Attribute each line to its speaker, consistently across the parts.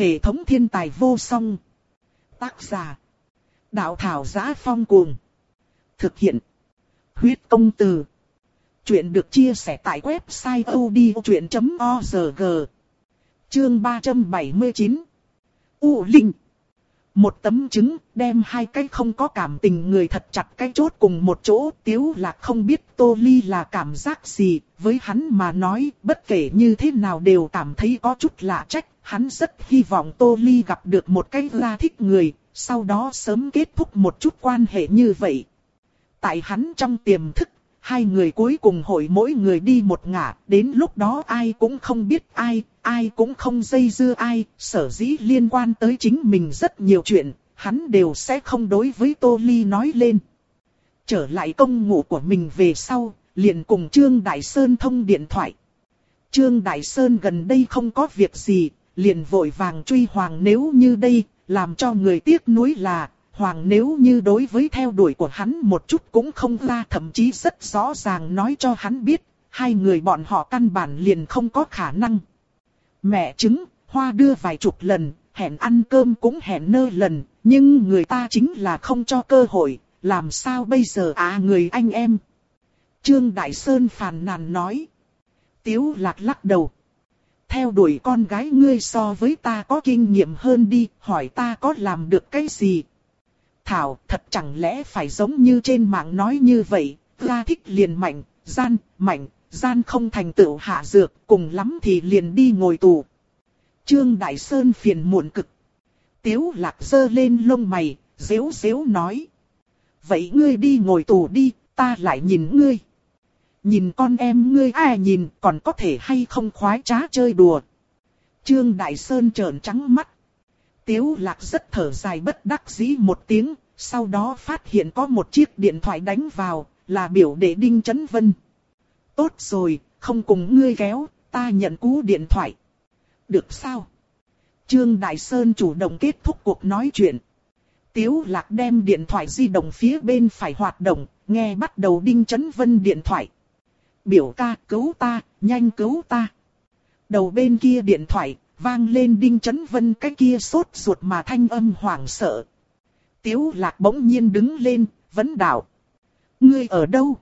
Speaker 1: Hệ thống thiên tài vô song. Tác giả. Đạo thảo giá phong cuồng. Thực hiện. Huyết công từ. Chuyện được chia sẻ tại website odchuyện.org. Chương 379. U Linh. Một tấm trứng đem hai cái không có cảm tình người thật chặt cái chốt cùng một chỗ. Tiếu lạc không biết, Tô Ly là cảm giác gì. Với hắn mà nói, bất kể như thế nào đều cảm thấy có chút lạ trách. Hắn rất hy vọng Tô Ly gặp được một cái ra thích người. Sau đó sớm kết thúc một chút quan hệ như vậy. Tại hắn trong tiềm thức hai người cuối cùng hội mỗi người đi một ngả, đến lúc đó ai cũng không biết ai, ai cũng không dây dưa ai, sở dĩ liên quan tới chính mình rất nhiều chuyện, hắn đều sẽ không đối với Tô Ly nói lên. Trở lại công ngủ của mình về sau, liền cùng Trương Đại Sơn thông điện thoại. Trương Đại Sơn gần đây không có việc gì, liền vội vàng truy hoàng nếu như đây, làm cho người tiếc nuối là, Hoàng nếu như đối với theo đuổi của hắn một chút cũng không ra thậm chí rất rõ ràng nói cho hắn biết, hai người bọn họ căn bản liền không có khả năng. Mẹ chứng, hoa đưa vài chục lần, hẹn ăn cơm cũng hẹn nơ lần, nhưng người ta chính là không cho cơ hội, làm sao bây giờ à người anh em. Trương Đại Sơn phàn nàn nói. Tiếu lạc lắc đầu. Theo đuổi con gái ngươi so với ta có kinh nghiệm hơn đi, hỏi ta có làm được cái gì, Thảo, thật chẳng lẽ phải giống như trên mạng nói như vậy, ra thích liền mạnh, gian, mạnh, gian không thành tựu hạ dược, cùng lắm thì liền đi ngồi tù. Trương Đại Sơn phiền muộn cực. Tiếu lạc dơ lên lông mày, dễu dễu nói. Vậy ngươi đi ngồi tù đi, ta lại nhìn ngươi. Nhìn con em ngươi ai nhìn còn có thể hay không khoái trá chơi đùa. Trương Đại Sơn trợn trắng mắt. Tiếu lạc rất thở dài bất đắc dĩ một tiếng, sau đó phát hiện có một chiếc điện thoại đánh vào, là biểu đệ Đinh Chấn Vân. Tốt rồi, không cùng ngươi kéo, ta nhận cú điện thoại. Được sao? Trương Đại Sơn chủ động kết thúc cuộc nói chuyện. Tiếu lạc đem điện thoại di động phía bên phải hoạt động, nghe bắt đầu Đinh Chấn Vân điện thoại. Biểu ca cứu ta, nhanh cứu ta. Đầu bên kia điện thoại, vang lên Đinh Chấn Vân cái kia sốt ruột mà thanh âm hoảng sợ. Tiếu lạc bỗng nhiên đứng lên, vấn đạo. Ngươi ở đâu?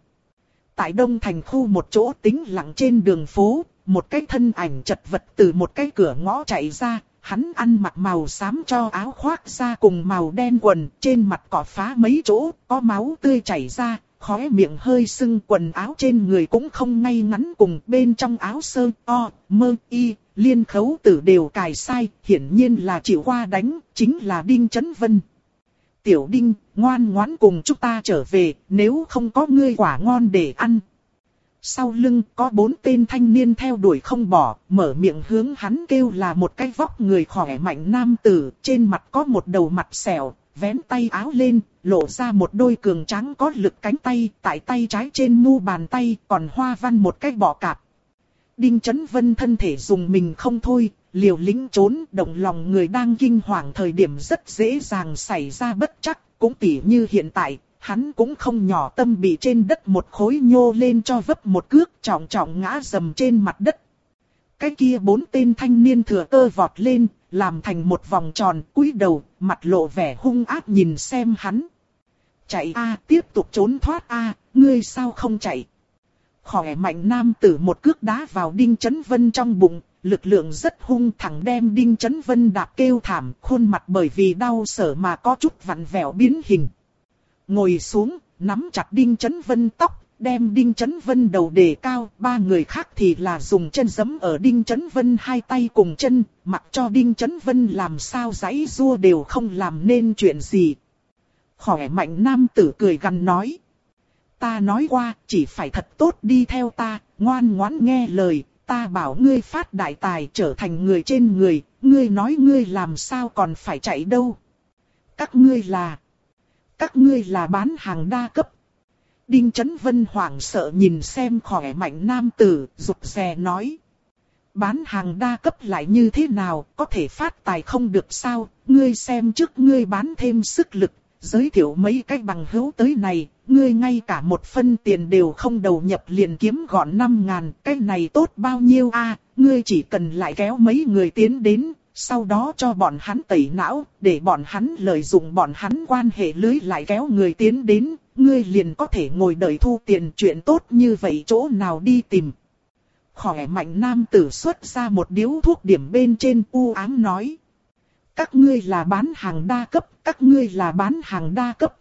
Speaker 1: Tại Đông Thành khu một chỗ tĩnh lặng trên đường phố, một cái thân ảnh chật vật từ một cái cửa ngõ chạy ra, hắn ăn mặc màu xám cho áo khoác ra cùng màu đen quần, trên mặt cỏ phá mấy chỗ, có máu tươi chảy ra, khóe miệng hơi sưng quần áo trên người cũng không ngay ngắn cùng bên trong áo sơ, o, mơ, y, liên khấu tử đều cài sai, hiển nhiên là chịu qua đánh, chính là Đinh Chấn Vân. Tiểu Đinh, ngoan ngoãn cùng chúng ta trở về, nếu không có ngươi quả ngon để ăn. Sau lưng có bốn tên thanh niên theo đuổi không bỏ, mở miệng hướng hắn kêu là một cái vóc người khỏe mạnh nam tử, trên mặt có một đầu mặt sẹo, vén tay áo lên, lộ ra một đôi cường trắng có lực cánh tay, tại tay trái trên mu bàn tay còn hoa văn một cái bọ cạp. Đinh Chấn Vân thân thể dùng mình không thôi, liều lĩnh trốn, động lòng người đang kinh hoàng thời điểm rất dễ dàng xảy ra bất chắc, cũng tỉ như hiện tại, hắn cũng không nhỏ tâm bị trên đất một khối nhô lên cho vấp một cước trọng trọng ngã dầm trên mặt đất. Cái kia bốn tên thanh niên thừa cơ vọt lên, làm thành một vòng tròn, cúi đầu, mặt lộ vẻ hung ác nhìn xem hắn. Chạy a, tiếp tục trốn thoát a, ngươi sao không chạy? Khỏe mạnh nam tử một cước đá vào đinh chấn vân trong bụng, lực lượng rất hung thẳng đem đinh chấn vân đạp kêu thảm, khuôn mặt bởi vì đau sở mà có chút vặn vẹo biến hình. Ngồi xuống, nắm chặt đinh chấn vân tóc, đem đinh chấn vân đầu đề cao, ba người khác thì là dùng chân giấm ở đinh chấn vân hai tay cùng chân, mặc cho đinh chấn vân làm sao giấy rua đều không làm nên chuyện gì. Khỏe mạnh nam tử cười gần nói. Ta nói qua, chỉ phải thật tốt đi theo ta, ngoan ngoãn nghe lời, ta bảo ngươi phát đại tài trở thành người trên người, ngươi nói ngươi làm sao còn phải chạy đâu. Các ngươi là, các ngươi là bán hàng đa cấp. Đinh Chấn Vân hoảng sợ nhìn xem khỏe mạnh nam tử, rụt rè nói. Bán hàng đa cấp lại như thế nào, có thể phát tài không được sao, ngươi xem trước ngươi bán thêm sức lực, giới thiệu mấy cách bằng hữu tới này, ngươi ngay cả một phân tiền đều không đầu nhập liền kiếm gọn năm ngàn, cái này tốt bao nhiêu a? ngươi chỉ cần lại kéo mấy người tiến đến, sau đó cho bọn hắn tẩy não, để bọn hắn lợi dụng bọn hắn quan hệ lưới lại kéo người tiến đến, ngươi liền có thể ngồi đợi thu tiền chuyện tốt như vậy chỗ nào đi tìm. Khỏe mạnh nam tử xuất ra một điếu thuốc điểm bên trên u ám nói. Các ngươi là bán hàng đa cấp, các ngươi là bán hàng đa cấp.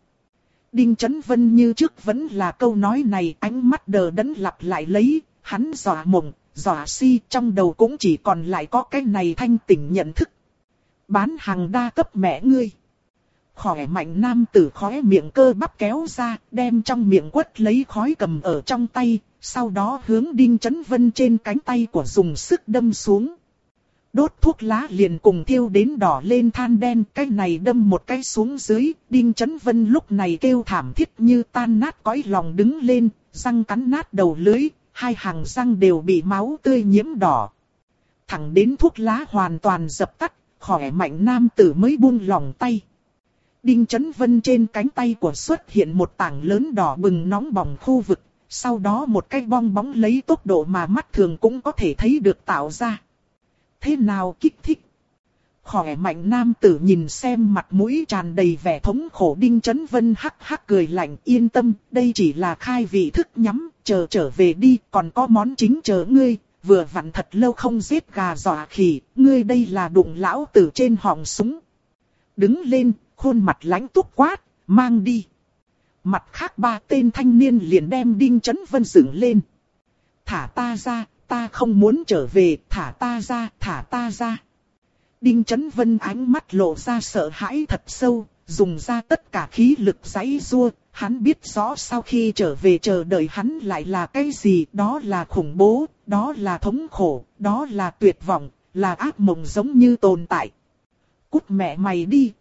Speaker 1: Đinh Chấn Vân như trước vẫn là câu nói này ánh mắt đờ đẫn lặp lại lấy, hắn dọa mộng, dọa si trong đầu cũng chỉ còn lại có cái này thanh tỉnh nhận thức. Bán hàng đa cấp mẹ ngươi. Khỏe mạnh nam tử khóe miệng cơ bắp kéo ra, đem trong miệng quất lấy khói cầm ở trong tay, sau đó hướng đinh chấn vân trên cánh tay của dùng sức đâm xuống. Đốt thuốc lá liền cùng thiêu đến đỏ lên than đen, cái này đâm một cái xuống dưới, đinh chấn vân lúc này kêu thảm thiết như tan nát cõi lòng đứng lên, răng cắn nát đầu lưới, hai hàng răng đều bị máu tươi nhiễm đỏ. Thẳng đến thuốc lá hoàn toàn dập tắt, khỏe mạnh nam tử mới buông lòng tay. Đinh Chấn Vân trên cánh tay của xuất hiện một tảng lớn đỏ bừng nóng bỏng khu vực, sau đó một cái bong bóng lấy tốc độ mà mắt thường cũng có thể thấy được tạo ra. Thế nào kích thích? Khỏe mạnh nam tử nhìn xem mặt mũi tràn đầy vẻ thống khổ Đinh Chấn Vân hắc hắc cười lạnh yên tâm, đây chỉ là khai vị thức nhắm, chờ trở về đi, còn có món chính chờ ngươi, vừa vặn thật lâu không giết gà dọa khỉ, ngươi đây là đụng lão tử trên họng súng. Đứng lên, khuôn mặt lãnh túc quát, mang đi. Mặt khác ba tên thanh niên liền đem Đinh Chấn Vân dựng lên. Thả ta ra, ta không muốn trở về, thả ta ra, thả ta ra. Đinh Chấn Vân ánh mắt lộ ra sợ hãi thật sâu, dùng ra tất cả khí lực giãy rua, hắn biết rõ sau khi trở về chờ đợi hắn lại là cái gì, đó là khủng bố, đó là thống khổ, đó là tuyệt vọng, là ác mộng giống như tồn tại. Cút mẹ mày đi,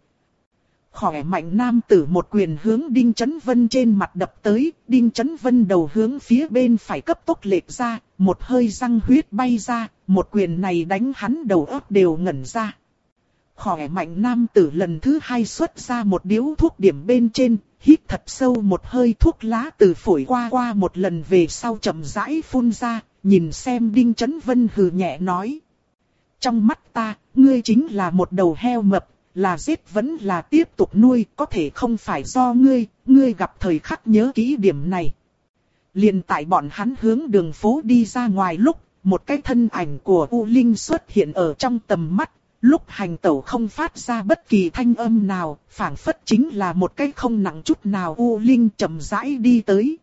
Speaker 1: khỏe mạnh nam tử một quyền hướng Đinh Chấn Vân trên mặt đập tới, Đinh Chấn Vân đầu hướng phía bên phải cấp tốc lệch ra, một hơi răng huyết bay ra, một quyền này đánh hắn đầu óc đều ngẩn ra. Khỏe mạnh nam tử lần thứ hai xuất ra một điếu thuốc điểm bên trên, hít thật sâu một hơi thuốc lá từ phổi qua qua một lần về sau chậm rãi phun ra, nhìn xem Đinh Chấn Vân hừ nhẹ nói. Trong mắt ta, ngươi chính là một đầu heo mập, là giết vẫn là tiếp tục nuôi, có thể không phải do ngươi, ngươi gặp thời khắc nhớ kỹ điểm này. liền tại bọn hắn hướng đường phố đi ra ngoài lúc, một cái thân ảnh của U Linh xuất hiện ở trong tầm mắt, lúc hành tẩu không phát ra bất kỳ thanh âm nào, phảng phất chính là một cái không nặng chút nào U Linh chậm rãi đi tới.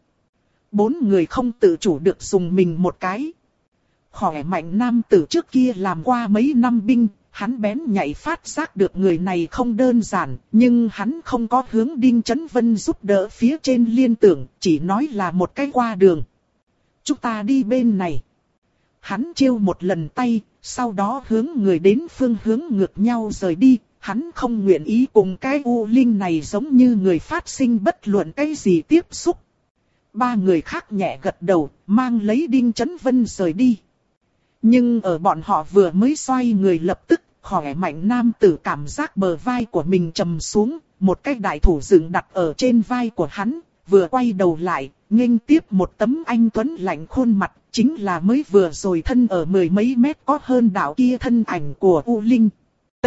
Speaker 1: Bốn người không tự chủ được dùng mình một cái. Khỏe mạnh nam tử trước kia làm qua mấy năm binh, hắn bén nhạy phát giác được người này không đơn giản, nhưng hắn không có hướng Đinh Chấn Vân giúp đỡ phía trên liên tưởng, chỉ nói là một cái qua đường. Chúng ta đi bên này. Hắn chiêu một lần tay, sau đó hướng người đến phương hướng ngược nhau rời đi, hắn không nguyện ý cùng cái U Linh này giống như người phát sinh bất luận cái gì tiếp xúc. Ba người khác nhẹ gật đầu, mang lấy Đinh Chấn Vân rời đi. Nhưng ở bọn họ vừa mới xoay người lập tức, khỏe mạnh nam tử cảm giác bờ vai của mình trầm xuống, một cái đại thủ dựng đặt ở trên vai của hắn, vừa quay đầu lại, nghênh tiếp một tấm anh tuấn lạnh khuôn mặt, chính là mới vừa rồi thân ở mười mấy mét có hơn đạo kia thân ảnh của U Linh. T.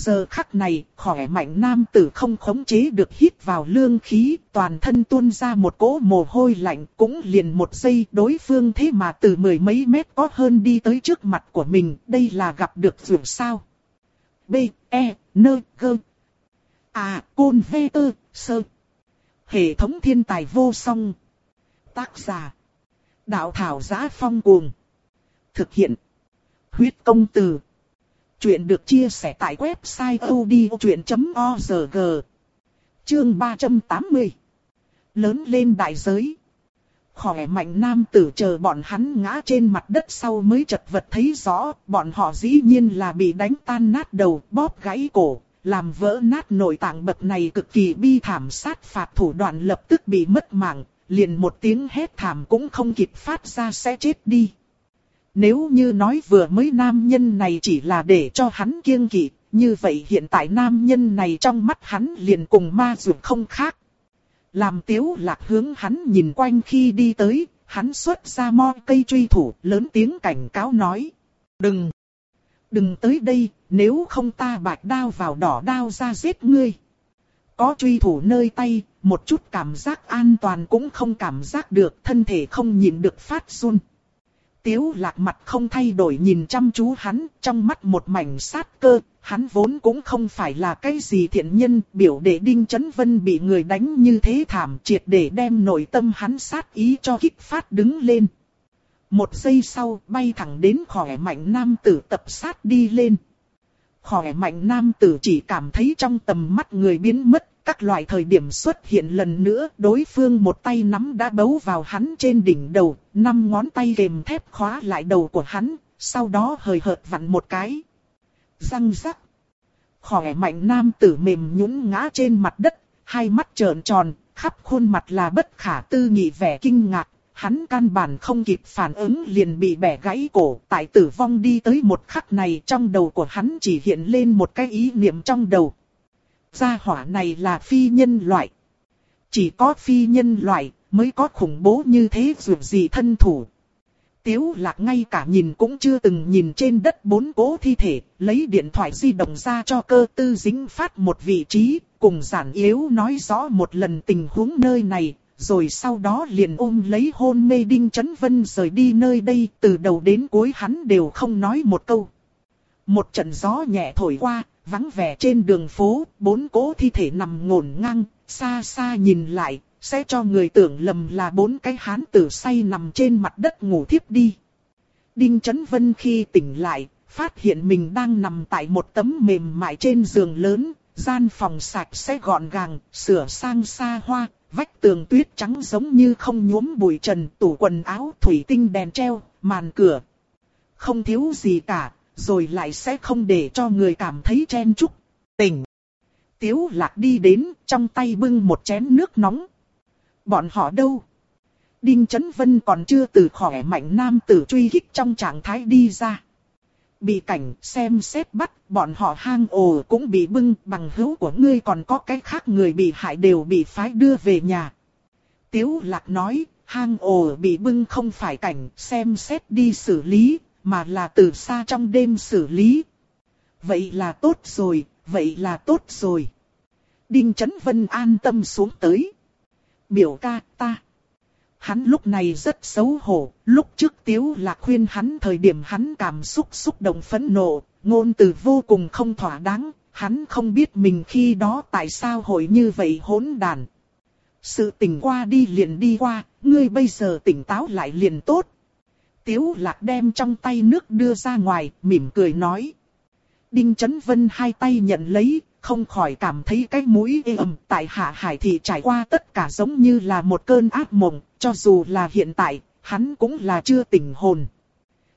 Speaker 1: Giờ khắc này, khỏe mạnh nam tử không khống chế được hít vào lương khí, toàn thân tuôn ra một cỗ mồ hôi lạnh, cũng liền một giây đối phương thế mà từ mười mấy mét có hơn đi tới trước mặt của mình, đây là gặp được dù sao. B, E, N, G. À, Côn V, Tơ, Sơ. Hệ thống thiên tài vô song. Tác giả. Đạo thảo giá phong cuồng. Thực hiện. Huyết công từ. Chuyện được chia sẻ tại website odchuyện.org Chương 380 Lớn lên đại giới. Khỏe mạnh nam tử chờ bọn hắn ngã trên mặt đất sau mới chật vật thấy rõ, bọn họ dĩ nhiên là bị đánh tan nát đầu, bóp gãy cổ, làm vỡ nát nội tạng bậc này cực kỳ bi thảm sát phạt thủ đoạn lập tức bị mất mạng, liền một tiếng hét thảm cũng không kịp phát ra sẽ chết đi. Nếu như nói vừa mới nam nhân này chỉ là để cho hắn kiêng kỵ, như vậy hiện tại nam nhân này trong mắt hắn liền cùng ma dược không khác. Làm tiếu lạc hướng hắn nhìn quanh khi đi tới, hắn xuất ra mo cây truy thủ, lớn tiếng cảnh cáo nói. Đừng! Đừng tới đây, nếu không ta bạch đao vào đỏ đao ra giết ngươi. Có truy thủ nơi tay, một chút cảm giác an toàn cũng không cảm giác được, thân thể không nhìn được phát run. Tiếu lạc mặt không thay đổi nhìn chăm chú hắn, trong mắt một mảnh sát cơ, hắn vốn cũng không phải là cái gì thiện nhân, biểu đệ Đinh Chấn Vân bị người đánh như thế thảm triệt để đem nội tâm hắn sát ý cho kích phát đứng lên. Một giây sau bay thẳng đến khỏe mạnh nam tử tập sát đi lên. Khỏe mạnh nam tử chỉ cảm thấy trong tầm mắt người biến mất, các loại thời điểm xuất hiện lần nữa, đối phương một tay nắm đã bấu vào hắn trên đỉnh đầu, năm ngón tay kềm thép khóa lại đầu của hắn, sau đó hời hợt vặn một cái. Răng rắc. Khỏe mạnh nam tử mềm nhũn ngã trên mặt đất, hai mắt trợn tròn, khắp khuôn mặt là bất khả tư nghị vẻ kinh ngạc, hắn căn bản không kịp phản ứng liền bị bẻ gãy cổ, tại tử vong đi tới một khắc này trong đầu của hắn chỉ hiện lên một cái ý niệm trong đầu. Gia hỏa này là phi nhân loại. Chỉ có phi nhân loại mới có khủng bố như thế dù gì thân thủ. Tiếu lạc ngay cả nhìn cũng chưa từng nhìn trên đất bốn cố thi thể, lấy điện thoại di động ra cho cơ tư dính phát một vị trí, cùng giản yếu nói rõ một lần tình huống nơi này, rồi sau đó liền ôm lấy hôn mê Đinh Chấn Vân rời đi nơi đây, từ đầu đến cuối hắn đều không nói một câu. Một trận gió nhẹ thổi qua, vắng vẻ trên đường phố, bốn cỗ thi thể nằm ngổn ngang, xa xa nhìn lại, sẽ cho người tưởng lầm là bốn cái hán tử say nằm trên mặt đất ngủ thiếp đi. Đinh Chấn Vân khi tỉnh lại, phát hiện mình đang nằm tại một tấm mềm mại trên giường lớn, gian phòng sạch sẽ gọn gàng, sửa sang xa hoa, vách tường tuyết trắng giống như không nhuốm bụi trần, tủ quần áo, thủy tinh đèn treo, màn cửa. Không thiếu gì cả, rồi lại sẽ không để cho người cảm thấy chen chúc. Tỉnh. Tiếu lạc đi đến, trong tay bưng một chén nước nóng. Bọn họ đâu? Đinh Chấn Vân còn chưa từ khỏe mạnh nam tử truy kích trong trạng thái đi ra. Bị cảnh xem xét bắt, bọn họ hang ồ cũng bị bưng bằng hữu của ngươi còn có cái khác người bị hại đều bị phái đưa về nhà. Tiếu lạc nói, hang ồ bị bưng không phải cảnh xem xét đi xử lý, mà là từ xa trong đêm xử lý. Vậy là tốt rồi, vậy là tốt rồi. Đinh Chấn Vân an tâm xuống tới. Biểu ca ta. Hắn lúc này rất xấu hổ, lúc trước Tiếu Lạc khuyên hắn thời điểm hắn cảm xúc xúc động phẫn nộ, ngôn từ vô cùng không thỏa đáng, hắn không biết mình khi đó tại sao hội như vậy hỗn đàn. Sự tỉnh qua đi liền đi qua, ngươi bây giờ tỉnh táo lại liền tốt, Tiếu lạc đem trong tay nước đưa ra ngoài, mỉm cười nói. Đinh Chấn Vân hai tay nhận lấy, không khỏi cảm thấy cái mũi ê ẩm. Tại hạ hải thì trải qua tất cả giống như là một cơn ác mộng, cho dù là hiện tại, hắn cũng là chưa tỉnh hồn.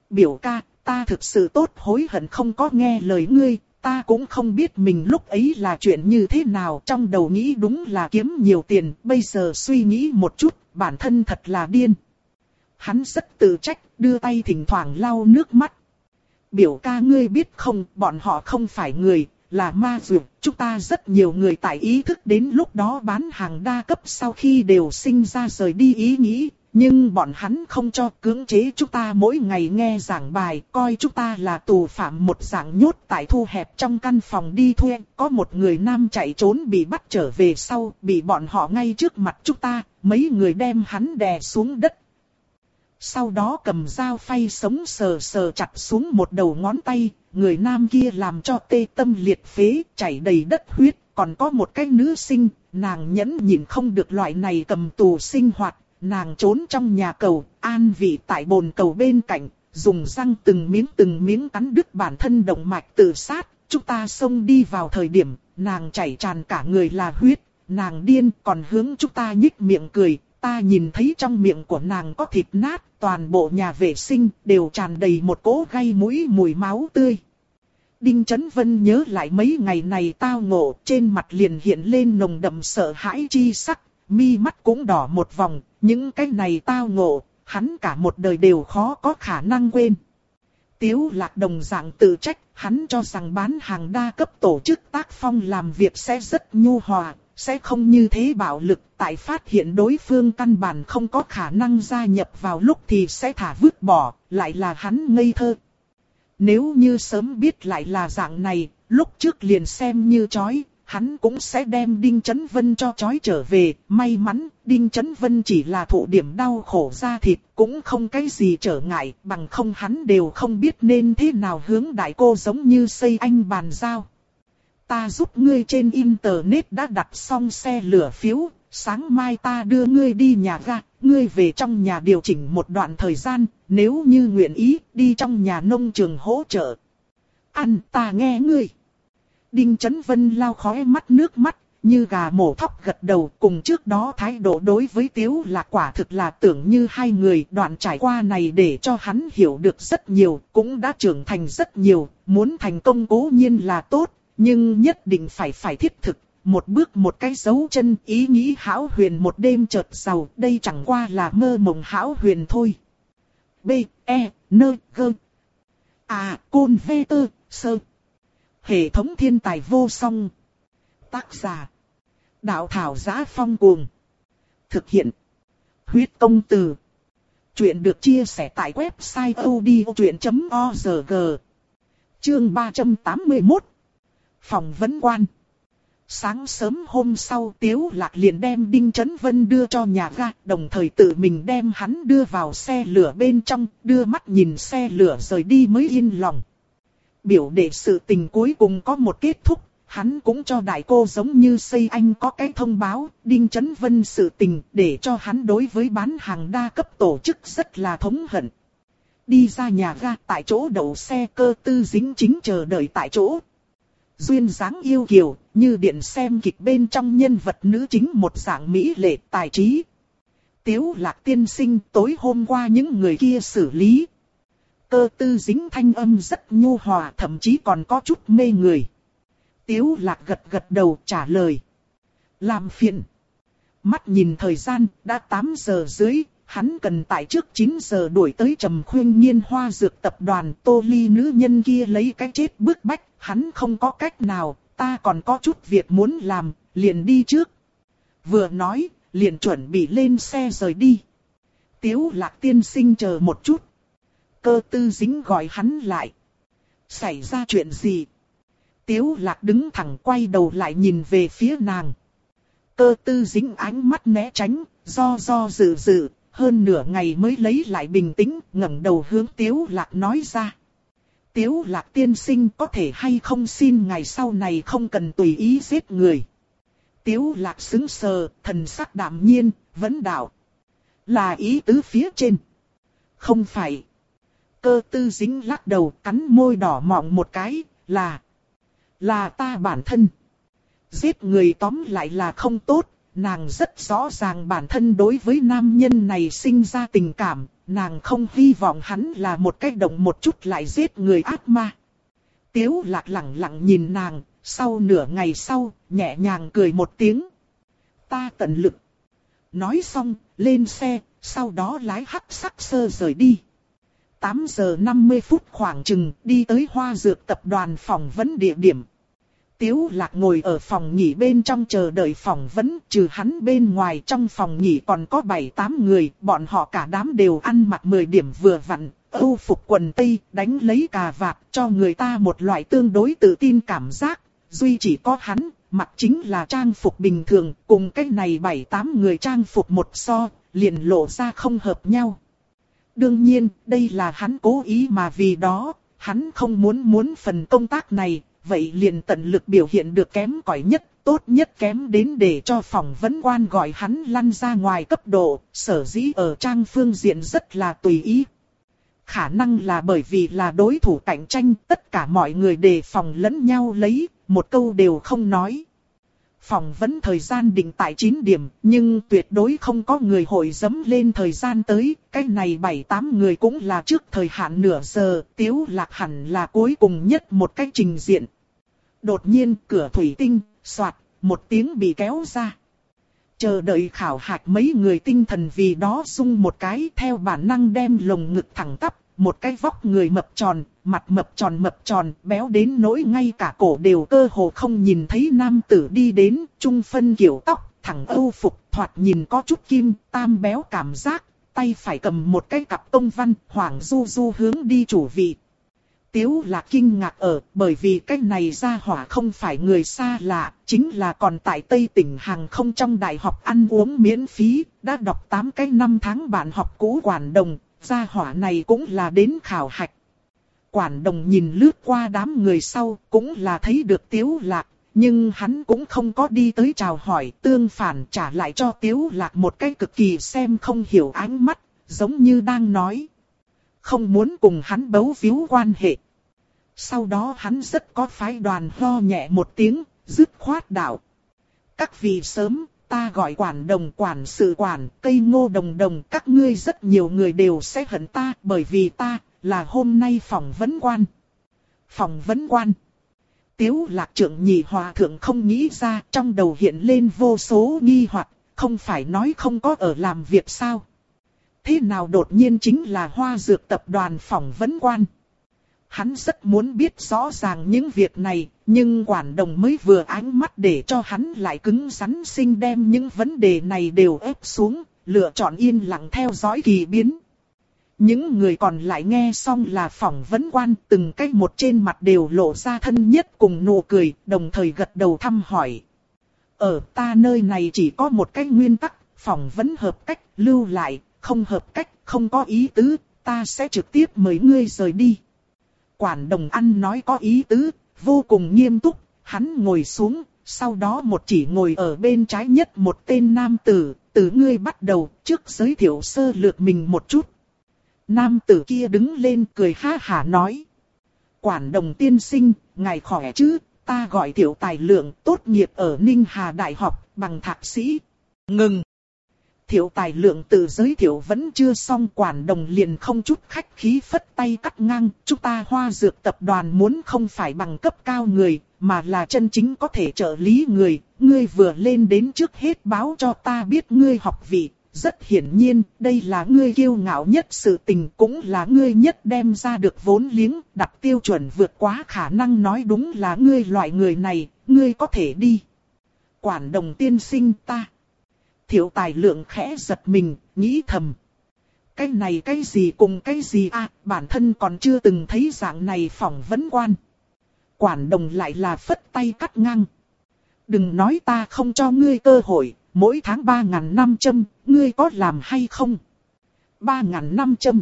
Speaker 1: Biểu ca, ta thực sự tốt hối hận không có nghe lời ngươi, ta cũng không biết mình lúc ấy là chuyện như thế nào. Trong đầu nghĩ đúng là kiếm nhiều tiền, bây giờ suy nghĩ một chút, bản thân thật là điên. Hắn rất tự trách, đưa tay thỉnh thoảng lau nước mắt. Biểu ca ngươi biết không, bọn họ không phải người, là ma dược. Chúng ta rất nhiều người tại ý thức đến lúc đó bán hàng đa cấp sau khi đều sinh ra rời đi ý nghĩ. Nhưng bọn hắn không cho cưỡng chế chúng ta mỗi ngày nghe giảng bài, coi chúng ta là tù phạm một dạng nhốt tại thu hẹp trong căn phòng đi thuê. Có một người nam chạy trốn bị bắt trở về sau, bị bọn họ ngay trước mặt chúng ta, mấy người đem hắn đè xuống đất sau đó cầm dao phay sống sờ sờ chặt xuống một đầu ngón tay, người nam kia làm cho tê tâm liệt phế, chảy đầy đất huyết, còn có một cái nữ sinh, nàng nhẫn nhịn không được loại này cầm tù sinh hoạt, nàng trốn trong nhà cầu, an vị tại bồn cầu bên cạnh, dùng răng từng miếng từng miếng cắn đứt bản thân động mạch tự sát, chúng ta xông đi vào thời điểm, nàng chảy tràn cả người là huyết, nàng điên còn hướng chúng ta nhích miệng cười, ta nhìn thấy trong miệng của nàng có thịt nát, toàn bộ nhà vệ sinh đều tràn đầy một cỗ gây mũi mùi máu tươi. Đinh Chấn Vân nhớ lại mấy ngày này tao ngộ, trên mặt liền hiện lên nồng đậm sợ hãi chi sắc, mi mắt cũng đỏ một vòng, những cái này tao ngộ, hắn cả một đời đều khó có khả năng quên. Tiếu lạc đồng dạng tự trách, hắn cho rằng bán hàng đa cấp tổ chức tác phong làm việc sẽ rất nhu hòa, sẽ không như thế bạo lực, tại phát hiện đối phương căn bản không có khả năng gia nhập vào lúc thì sẽ thả vứt bỏ, lại là hắn ngây thơ. Nếu như sớm biết lại là dạng này, lúc trước liền xem như chói, hắn cũng sẽ đem Đinh Chấn Vân cho chói trở về. May mắn, Đinh Chấn Vân chỉ là thụ điểm đau khổ da thịt, cũng không cái gì trở ngại, bằng không hắn đều không biết nên thế nào hướng đại cô giống như xây anh bàn giao. Ta giúp ngươi trên internet đã đặt xong xe lửa phiếu, sáng mai ta đưa ngươi đi nhà ga, ngươi về trong nhà điều chỉnh một đoạn thời gian, nếu như nguyện ý, đi trong nhà nông trường hỗ trợ. Ăn ta nghe ngươi. Đinh Chấn Vân lao khói mắt nước mắt, như gà mổ thóc gật đầu cùng trước đó thái độ đối với Tiếu là quả thực là tưởng như hai người đoạn trải qua này để cho hắn hiểu được rất nhiều, cũng đã trưởng thành rất nhiều, muốn thành công cố nhiên là tốt, nhưng nhất định phải phải thiết thực, một bước một cái dấu chân ý nghĩ hão huyền một đêm chợt giàu, đây chẳng qua là mơ mộng hão huyền thôi. B, E, N, G. À, Côn V, Tơ, Sơ. Hệ thống thiên tài vô song. Tác giả. Đạo thảo giá phong cuồng. Thực hiện. Huyết công từ. Chuyện được chia sẻ tại website odchuyện.org. Chương 381. Phòng vấn quan. Sáng sớm hôm sau Tiếu Lạc liền đem Đinh Trấn Vân đưa cho nhà ga, đồng thời tự mình đem hắn đưa vào xe lửa bên trong, đưa mắt nhìn xe lửa rời đi mới yên lòng. Biểu đệ sự tình cuối cùng có một kết thúc, hắn cũng cho đại cô giống như xây anh có cái thông báo, Đinh Trấn Vân sự tình để cho hắn đối với bán hàng đa cấp tổ chức rất là thống hận. Đi ra nhà ga tại chỗ đậu xe cơ tư dính chính chờ đợi tại chỗ, duyên dáng yêu kiều, như điện xem kịch bên trong nhân vật nữ chính một dạng mỹ lệ tài trí. Tiếu lạc tiên sinh tối hôm qua những người kia xử lý. Cơ tư dính thanh âm rất nhu hòa thậm chí còn có chút mê người. Tiếu lạc gật gật đầu trả lời. Làm phiền. Mắt nhìn thời gian đã 8 giờ dưới, hắn cần tại trước 9 giờ đuổi tới trầm khuyên nhiên hoa dược tập đoàn tô ly nữ nhân kia lấy cái chết bước bách hắn không có cách nào, ta còn có chút việc muốn làm, liền đi trước. Vừa nói, liền chuẩn bị lên xe rời đi. Tiếu lạc tiên sinh chờ một chút. Cơ tư dính gọi hắn lại. Xảy ra chuyện gì? Tiếu lạc đứng thẳng quay đầu lại nhìn về phía nàng. Cơ tư dính ánh mắt né tránh, do do dự dự, hơn nửa ngày mới lấy lại bình tĩnh, ngẩng đầu hướng tiếu lạc nói ra. Tiếu lạc tiên sinh có thể hay không xin ngày sau này không cần tùy ý giết người. Tiếu lạc xứng sờ, thần sắc đạm nhiên, vấn đạo. Là ý tứ phía trên. Không phải. Cơ tư dính lắc đầu cắn môi đỏ mọng một cái, là. Là ta bản thân. Giết người tóm lại là không tốt, nàng rất rõ ràng bản thân đối với nam nhân này sinh ra tình cảm, nàng không hy vọng hắn là một cái động một chút lại giết người ác ma. Tiếu lạc lặng lặng nhìn nàng, sau nửa ngày sau, nhẹ nhàng cười một tiếng. Ta tận lực. Nói xong, lên xe, sau đó lái hắc sắc sơ rời đi. 8 giờ 50 phút khoảng chừng đi tới hoa dược tập đoàn phỏng vấn địa điểm. Tiếu lạc ngồi ở phòng nghỉ bên trong chờ đợi phỏng vấn, trừ hắn bên ngoài trong phòng nghỉ còn có 7-8 người, bọn họ cả đám đều ăn mặc 10 điểm vừa vặn, âu phục quần tây, đánh lấy cà vạt, cho người ta một loại tương đối tự tin cảm giác, duy chỉ có hắn, mặc chính là trang phục bình thường, cùng cái này 7-8 người trang phục một so, liền lộ ra không hợp nhau. Đương nhiên, đây là hắn cố ý mà vì đó, hắn không muốn muốn phần công tác này, vậy liền tận lực biểu hiện được kém cỏi nhất, tốt nhất kém đến để cho phỏng vấn quan gọi hắn lăn ra ngoài cấp độ, sở dĩ ở trang phương diện rất là tùy ý. Khả năng là bởi vì là đối thủ cạnh tranh, tất cả mọi người đề phòng lẫn nhau lấy, một câu đều không nói. Phỏng vấn thời gian định tại 9 điểm, nhưng tuyệt đối không có người hội dấm lên thời gian tới, cái này 7-8 người cũng là trước thời hạn nửa giờ, tiếu lạc hẳn là cuối cùng nhất một cách trình diện. Đột nhiên cửa thủy tinh, soạt, một tiếng bị kéo ra. Chờ đợi khảo hạch mấy người tinh thần vì đó sung một cái theo bản năng đem lồng ngực thẳng tắp, một cái vóc người mập tròn, mặt mập tròn mập tròn, béo đến nỗi ngay cả cổ đều cơ hồ không nhìn thấy nam tử đi đến, trung phân kiểu tóc, thẳng âu phục, thoạt nhìn có chút kim, tam béo cảm giác, tay phải cầm một cái cặp tông văn, hoảng du du hướng đi chủ vị. Tiếu là kinh ngạc ở bởi vì cái này ra hỏa không phải người xa lạ, chính là còn tại Tây tỉnh hàng không trong đại học ăn uống miễn phí, đã đọc 8 cái năm tháng bạn học cũ quản đồng, gia hỏa này cũng là đến khảo hạch. Quản đồng nhìn lướt qua đám người sau, cũng là thấy được Tiếu Lạc, nhưng hắn cũng không có đi tới chào hỏi, tương phản trả lại cho Tiếu Lạc một cái cực kỳ xem không hiểu ánh mắt, giống như đang nói. Không muốn cùng hắn bấu víu quan hệ. Sau đó hắn rất có phái đoàn ho nhẹ một tiếng, dứt khoát đạo. Các vị sớm, ta gọi quản đồng quản sự quản, cây ngô đồng đồng, các ngươi rất nhiều người đều sẽ hận ta bởi vì ta là hôm nay phỏng vấn quan. Phỏng vấn quan. Tiếu lạc trưởng nhị hòa thượng không nghĩ ra trong đầu hiện lên vô số nghi hoặc, không phải nói không có ở làm việc sao. Thế nào đột nhiên chính là hoa dược tập đoàn phỏng vấn quan. Hắn rất muốn biết rõ ràng những việc này, nhưng quản đồng mới vừa ánh mắt để cho hắn lại cứng rắn sinh đem những vấn đề này đều ép xuống, lựa chọn yên lặng theo dõi kỳ biến. Những người còn lại nghe xong là phỏng vấn quan từng cách một trên mặt đều lộ ra thân nhất cùng nụ cười, đồng thời gật đầu thăm hỏi. Ở ta nơi này chỉ có một cách nguyên tắc, phỏng vấn hợp cách, lưu lại, không hợp cách, không có ý tứ, ta sẽ trực tiếp mời ngươi rời đi. Quản đồng ăn nói có ý tứ, vô cùng nghiêm túc, hắn ngồi xuống, sau đó một chỉ ngồi ở bên trái nhất một tên nam tử, từ ngươi bắt đầu, trước giới thiệu sơ lược mình một chút. Nam tử kia đứng lên cười ha hả nói. Quản đồng tiên sinh, ngài khỏe chứ, ta gọi tiểu tài lượng tốt nghiệp ở Ninh Hà Đại học, bằng thạc sĩ. Ngừng. Thiệu tài lượng tự giới thiệu vẫn chưa xong quản đồng liền không chút khách khí phất tay cắt ngang. Chúng ta hoa dược tập đoàn muốn không phải bằng cấp cao người, mà là chân chính có thể trợ lý người. Ngươi vừa lên đến trước hết báo cho ta biết ngươi học vị, rất hiển nhiên, đây là ngươi kiêu ngạo nhất sự tình cũng là ngươi nhất đem ra được vốn liếng, đặt tiêu chuẩn vượt quá khả năng nói đúng là ngươi loại người này, ngươi có thể đi. Quản đồng tiên sinh ta. Thiệu tài lượng khẽ giật mình, nghĩ thầm. Cái này cái gì cùng cái gì à, bản thân còn chưa từng thấy dạng này phỏng vấn quan. Quản đồng lại là phất tay cắt ngang. Đừng nói ta không cho ngươi cơ hội, mỗi tháng ba ngàn năm châm, ngươi có làm hay không? Ba ngàn năm châm.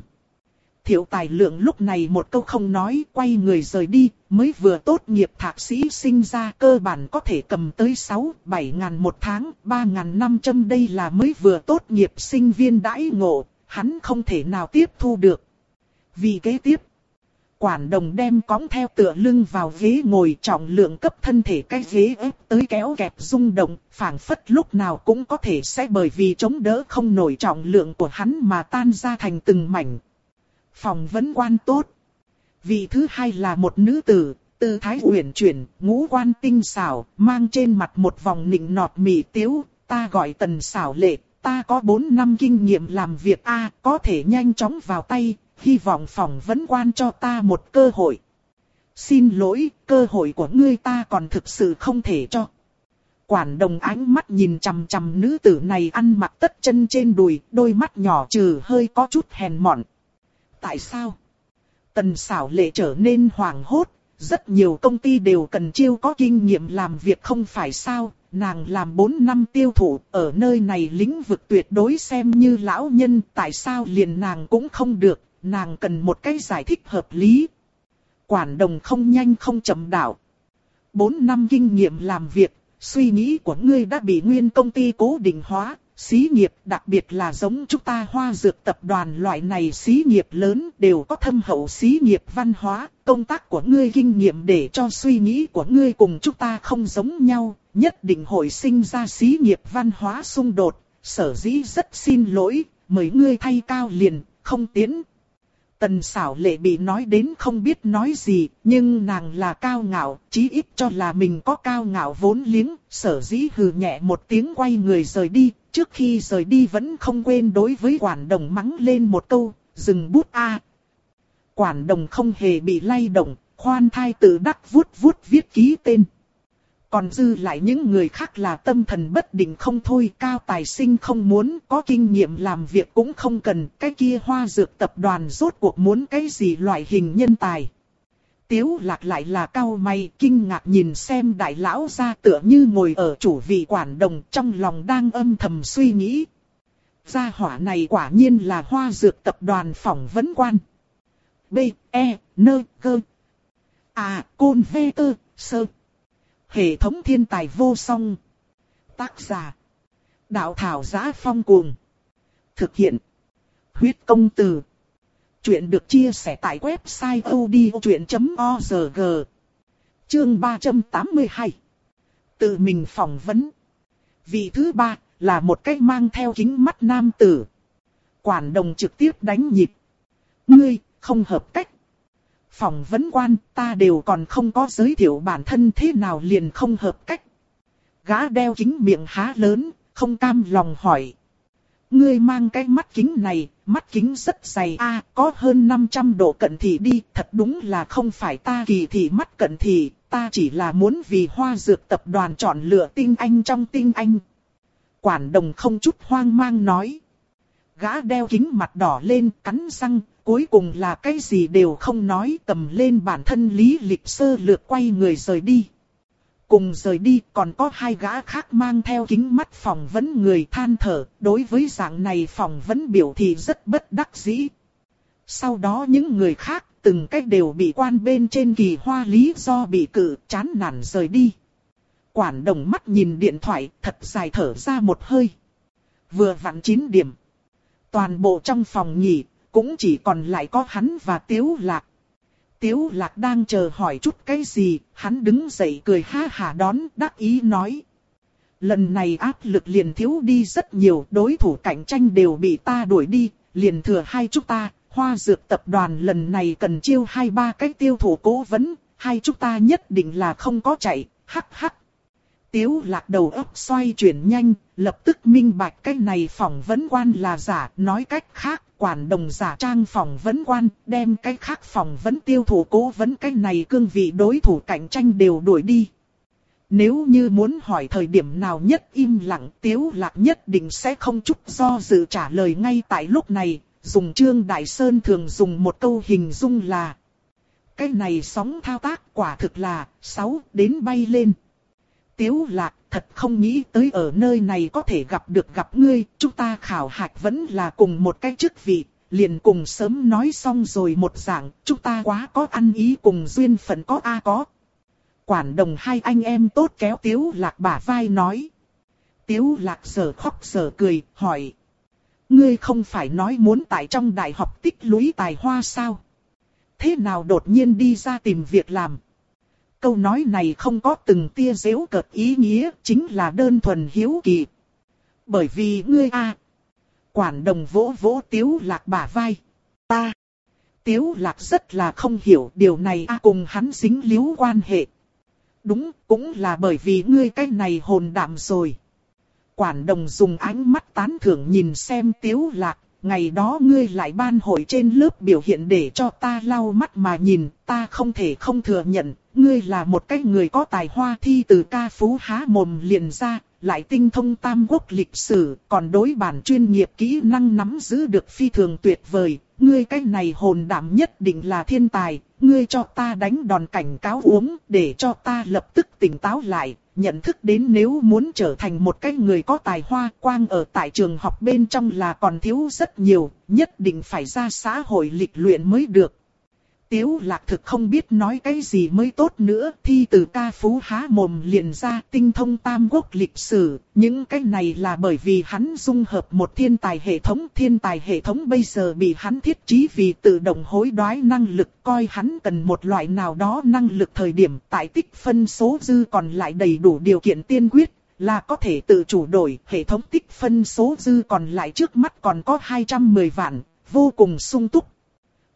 Speaker 1: Thiệu tài lượng lúc này một câu không nói, quay người rời đi, mới vừa tốt nghiệp thạc sĩ sinh ra cơ bản có thể cầm tới 6, 7 ngàn một tháng, 3 ngàn năm châm đây là mới vừa tốt nghiệp sinh viên đãi ngộ, hắn không thể nào tiếp thu được. Vì kế tiếp, quản đồng đem cõng theo tựa lưng vào ghế ngồi trọng lượng cấp thân thể cái ghế ép tới kéo kẹp rung động, phảng phất lúc nào cũng có thể sẽ bởi vì chống đỡ không nổi trọng lượng của hắn mà tan ra thành từng mảnh. Phòng vấn quan tốt. Vị thứ hai là một nữ tử, tư thái uyển chuyển, ngũ quan tinh xảo, mang trên mặt một vòng nịnh nọt mị tiếu, ta gọi tần xảo lệ, ta có 4 năm kinh nghiệm làm việc A, có thể nhanh chóng vào tay, hy vọng phỏng vấn quan cho ta một cơ hội. Xin lỗi, cơ hội của ngươi ta còn thực sự không thể cho. Quản đồng ánh mắt nhìn chằm chằm nữ tử này ăn mặc tất chân trên đùi, đôi mắt nhỏ trừ hơi có chút hèn mọn. Tại sao? Tần xảo lệ trở nên hoảng hốt, rất nhiều công ty đều cần chiêu có kinh nghiệm làm việc không phải sao, nàng làm 4 năm tiêu thụ, ở nơi này lĩnh vực tuyệt đối xem như lão nhân, tại sao liền nàng cũng không được, nàng cần một cái giải thích hợp lý. Quản đồng không nhanh không chậm đảo. 4 năm kinh nghiệm làm việc, suy nghĩ của ngươi đã bị nguyên công ty cố định hóa, xí nghiệp đặc biệt là giống chúng ta hoa dược tập đoàn loại này xí nghiệp lớn đều có thâm hậu xí nghiệp văn hóa, công tác của ngươi kinh nghiệm để cho suy nghĩ của ngươi cùng chúng ta không giống nhau, nhất định hội sinh ra xí nghiệp văn hóa xung đột, sở dĩ rất xin lỗi, mời ngươi thay cao liền, không tiến. Tần xảo lệ bị nói đến không biết nói gì, nhưng nàng là cao ngạo, chí ít cho là mình có cao ngạo vốn liếng, sở dĩ hừ nhẹ một tiếng quay người rời đi, trước khi rời đi vẫn không quên đối với quản đồng mắng lên một câu, dừng bút a. Quản đồng không hề bị lay động, khoan thai tự đắc vuốt vuốt viết ký tên. Còn dư lại những người khác là tâm thần bất định không thôi, cao tài sinh không muốn, có kinh nghiệm làm việc cũng không cần, cái kia hoa dược tập đoàn rốt cuộc muốn cái gì loại hình nhân tài. Tiếu lạc lại là cao mày kinh ngạc nhìn xem đại lão ra tựa như ngồi ở chủ vị quản đồng trong lòng đang âm thầm suy nghĩ. Gia hỏa này quả nhiên là hoa dược tập đoàn phỏng vấn quan. B, E, N, G. À, Côn V, Tơ, Sơ. Hệ thống thiên tài vô song. Tác giả. Đạo thảo giá phong cuồng. Thực hiện. Huyết công từ. Chuyện được chia sẻ tại website odchuyện.org. Chương 382. Tự mình phỏng vấn. Vị thứ ba là một cách mang theo kính mắt nam tử. Quản đồng trực tiếp đánh nhịp. Ngươi, không hợp cách. Phỏng vấn quan ta đều còn không có giới thiệu bản thân thế nào liền không hợp cách. Gã đeo kính miệng há lớn, không cam lòng hỏi. Ngươi mang cái mắt kính này, mắt kính rất dày a có hơn 500 độ cận thị đi, thật đúng là không phải ta kỳ thị mắt cận thị, ta chỉ là muốn vì hoa dược tập đoàn chọn lựa tinh anh trong tinh anh. Quản đồng không chút hoang mang nói. Gã đeo kính mặt đỏ lên, cắn răng, cuối cùng là cái gì đều không nói, cầm lên bản thân lý lịch sơ lược quay người rời đi. Cùng rời đi còn có hai gã khác mang theo kính mắt phỏng vấn người than thở, đối với dạng này phỏng vấn biểu thì rất bất đắc dĩ. Sau đó những người khác từng cách đều bị quan bên trên kỳ hoa lý do bị cử chán nản rời đi. Quản đồng mắt nhìn điện thoại thật dài thở ra một hơi. Vừa vặn 9 điểm. Toàn bộ trong phòng nghỉ cũng chỉ còn lại có hắn và Tiếu Lạc. Tiếu lạc đang chờ hỏi chút cái gì, hắn đứng dậy cười ha hà đón, đắc ý nói. Lần này áp lực liền thiếu đi rất nhiều, đối thủ cạnh tranh đều bị ta đuổi đi, liền thừa hai chúng ta, hoa dược tập đoàn lần này cần chiêu hai ba cái tiêu thủ cố vấn, hai chúng ta nhất định là không có chạy, hắc hắc. Tiếu lạc đầu óc xoay chuyển nhanh, lập tức minh bạch cái này phỏng vấn quan là giả, nói cách khác, quản đồng giả trang phỏng vấn quan, đem cái khác phỏng vấn tiêu thủ cố vấn cái này cương vị đối thủ cạnh tranh đều đuổi đi. Nếu như muốn hỏi thời điểm nào nhất im lặng, tiếu lạc nhất định sẽ không chút do dự trả lời ngay tại lúc này, dùng Trương Đại Sơn thường dùng một câu hình dung là Cái này sóng thao tác quả thực là, sáu đến bay lên. Tiếu lạc, thật không nghĩ tới ở nơi này có thể gặp được gặp ngươi, chúng ta khảo hạch vẫn là cùng một cái chức vị, liền cùng sớm nói xong rồi một dạng, chúng ta quá có ăn ý cùng duyên phận có a có. Quản đồng hai anh em tốt kéo tiếu lạc bả vai nói. Tiếu lạc sở khóc sở cười, hỏi. Ngươi không phải nói muốn tại trong đại học tích lũy tài hoa sao? Thế nào đột nhiên đi ra tìm việc làm? Câu nói này không có từng tia dễu cợt ý nghĩa, chính là đơn thuần hiếu kỳ. Bởi vì ngươi a Quản đồng vỗ vỗ tiếu lạc bả vai. Ta. Tiếu lạc rất là không hiểu điều này a cùng hắn dính líu quan hệ. Đúng, cũng là bởi vì ngươi cái này hồn đạm rồi. Quản đồng dùng ánh mắt tán thưởng nhìn xem tiếu lạc, ngày đó ngươi lại ban hội trên lớp biểu hiện để cho ta lau mắt mà nhìn, ta không thể không thừa nhận, ngươi là một cái người có tài hoa thi từ ca phú há mồm liền ra, lại tinh thông tam quốc lịch sử, còn đối bản chuyên nghiệp kỹ năng nắm giữ được phi thường tuyệt vời, ngươi cái này hồn đảm nhất định là thiên tài, ngươi cho ta đánh đòn cảnh cáo uống, để cho ta lập tức tỉnh táo lại, nhận thức đến nếu muốn trở thành một cái người có tài hoa quang ở tại trường học bên trong là còn thiếu rất nhiều, nhất định phải ra xã hội lịch luyện mới được. Tiếu lạc thực không biết nói cái gì mới tốt nữa, thi từ ca phú há mồm liền ra tinh thông tam quốc lịch sử, những cái này là bởi vì hắn dung hợp một thiên tài hệ thống, thiên tài hệ thống bây giờ bị hắn thiết trí vì tự động hối đoái năng lực, coi hắn cần một loại nào đó năng lực thời điểm tại tích phân số dư còn lại đầy đủ điều kiện tiên quyết, là có thể tự chủ đổi, hệ thống tích phân số dư còn lại trước mắt còn có 210 vạn, vô cùng sung túc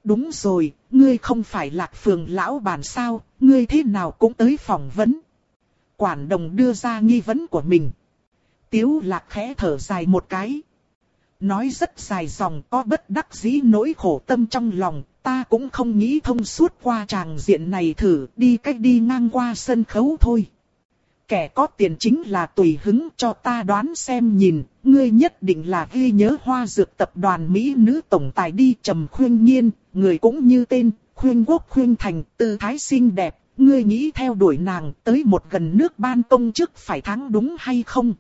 Speaker 1: đúng rồi, ngươi không phải lạc phường lão bản sao, ngươi thế nào cũng tới phỏng vấn. Quản đồng đưa ra nghi vấn của mình. Tiếu lạc khẽ thở dài một cái. Nói rất dài dòng có bất đắc dĩ nỗi khổ tâm trong lòng, ta cũng không nghĩ thông suốt qua tràng diện này thử đi cách đi ngang qua sân khấu thôi. Kẻ có tiền chính là tùy hứng cho ta đoán xem nhìn, ngươi nhất định là ghi nhớ hoa dược tập đoàn Mỹ nữ tổng tài đi trầm khuyên nhiên, người cũng như tên, khuyên quốc khuyên thành, tư thái xinh đẹp, ngươi nghĩ theo đuổi nàng tới một gần nước ban công trước phải thắng đúng hay không?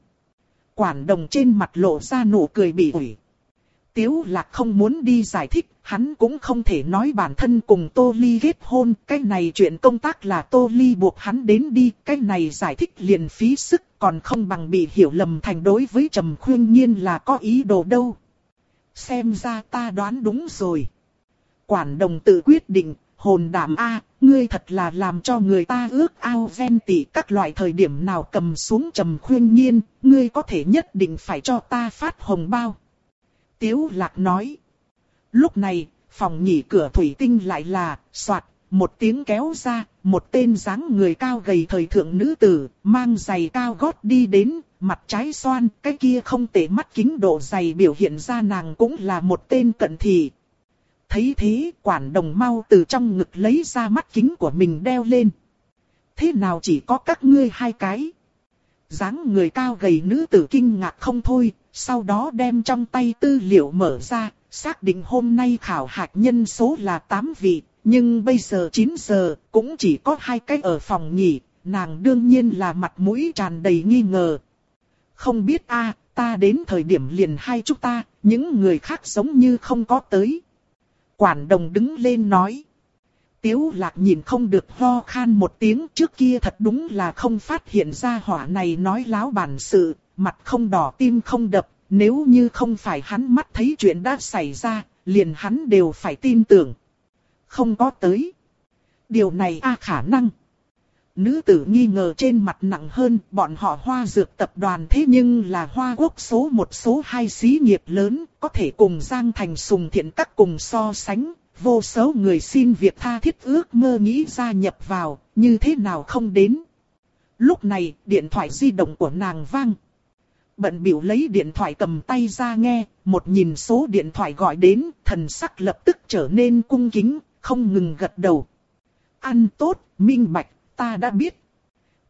Speaker 1: Quản đồng trên mặt lộ ra nụ cười bị ủi. Tiếu lạc không muốn đi giải thích, hắn cũng không thể nói bản thân cùng Tô Ly kết hôn, cái này chuyện công tác là Tô Ly buộc hắn đến đi, cái này giải thích liền phí sức, còn không bằng bị hiểu lầm thành đối với Trầm Khuyên Nhiên là có ý đồ đâu. Xem ra ta đoán đúng rồi. Quản đồng tự quyết định, hồn đảm A, ngươi thật là làm cho người ta ước ao ven tỉ các loại thời điểm nào cầm xuống Trầm Khuyên Nhiên, ngươi có thể nhất định phải cho ta phát hồng bao. Tiếu lạc nói. Lúc này, phòng nhỉ cửa thủy tinh lại là, soạt, một tiếng kéo ra, một tên dáng người cao gầy thời thượng nữ tử, mang giày cao gót đi đến, mặt trái xoan, cái kia không tệ mắt kính độ dày biểu hiện ra nàng cũng là một tên cận thị. Thấy thế, quản đồng mau từ trong ngực lấy ra mắt kính của mình đeo lên. Thế nào chỉ có các ngươi hai cái? dáng người cao gầy nữ tử kinh ngạc không thôi, sau đó đem trong tay tư liệu mở ra, xác định hôm nay khảo hạch nhân số là 8 vị, nhưng bây giờ 9 giờ, cũng chỉ có hai cái ở phòng nghỉ, nàng đương nhiên là mặt mũi tràn đầy nghi ngờ. Không biết a ta đến thời điểm liền hai chúng ta, những người khác giống như không có tới. Quản đồng đứng lên nói. Tiếu lạc nhìn không được ho khan một tiếng trước kia thật đúng là không phát hiện ra hỏa này nói láo bản sự, mặt không đỏ tim không đập, nếu như không phải hắn mắt thấy chuyện đã xảy ra, liền hắn đều phải tin tưởng. Không có tới. Điều này a khả năng. Nữ tử nghi ngờ trên mặt nặng hơn, bọn họ hoa dược tập đoàn thế nhưng là hoa quốc số một số hai xí nghiệp lớn, có thể cùng Giang Thành sùng thiện các cùng so sánh, vô số người xin việc tha thiết ước mơ nghĩ gia nhập vào, như thế nào không đến. Lúc này, điện thoại di động của nàng vang. Bận biểu lấy điện thoại cầm tay ra nghe, một nhìn số điện thoại gọi đến, thần sắc lập tức trở nên cung kính, không ngừng gật đầu. Ăn tốt, minh bạch, ta đã biết.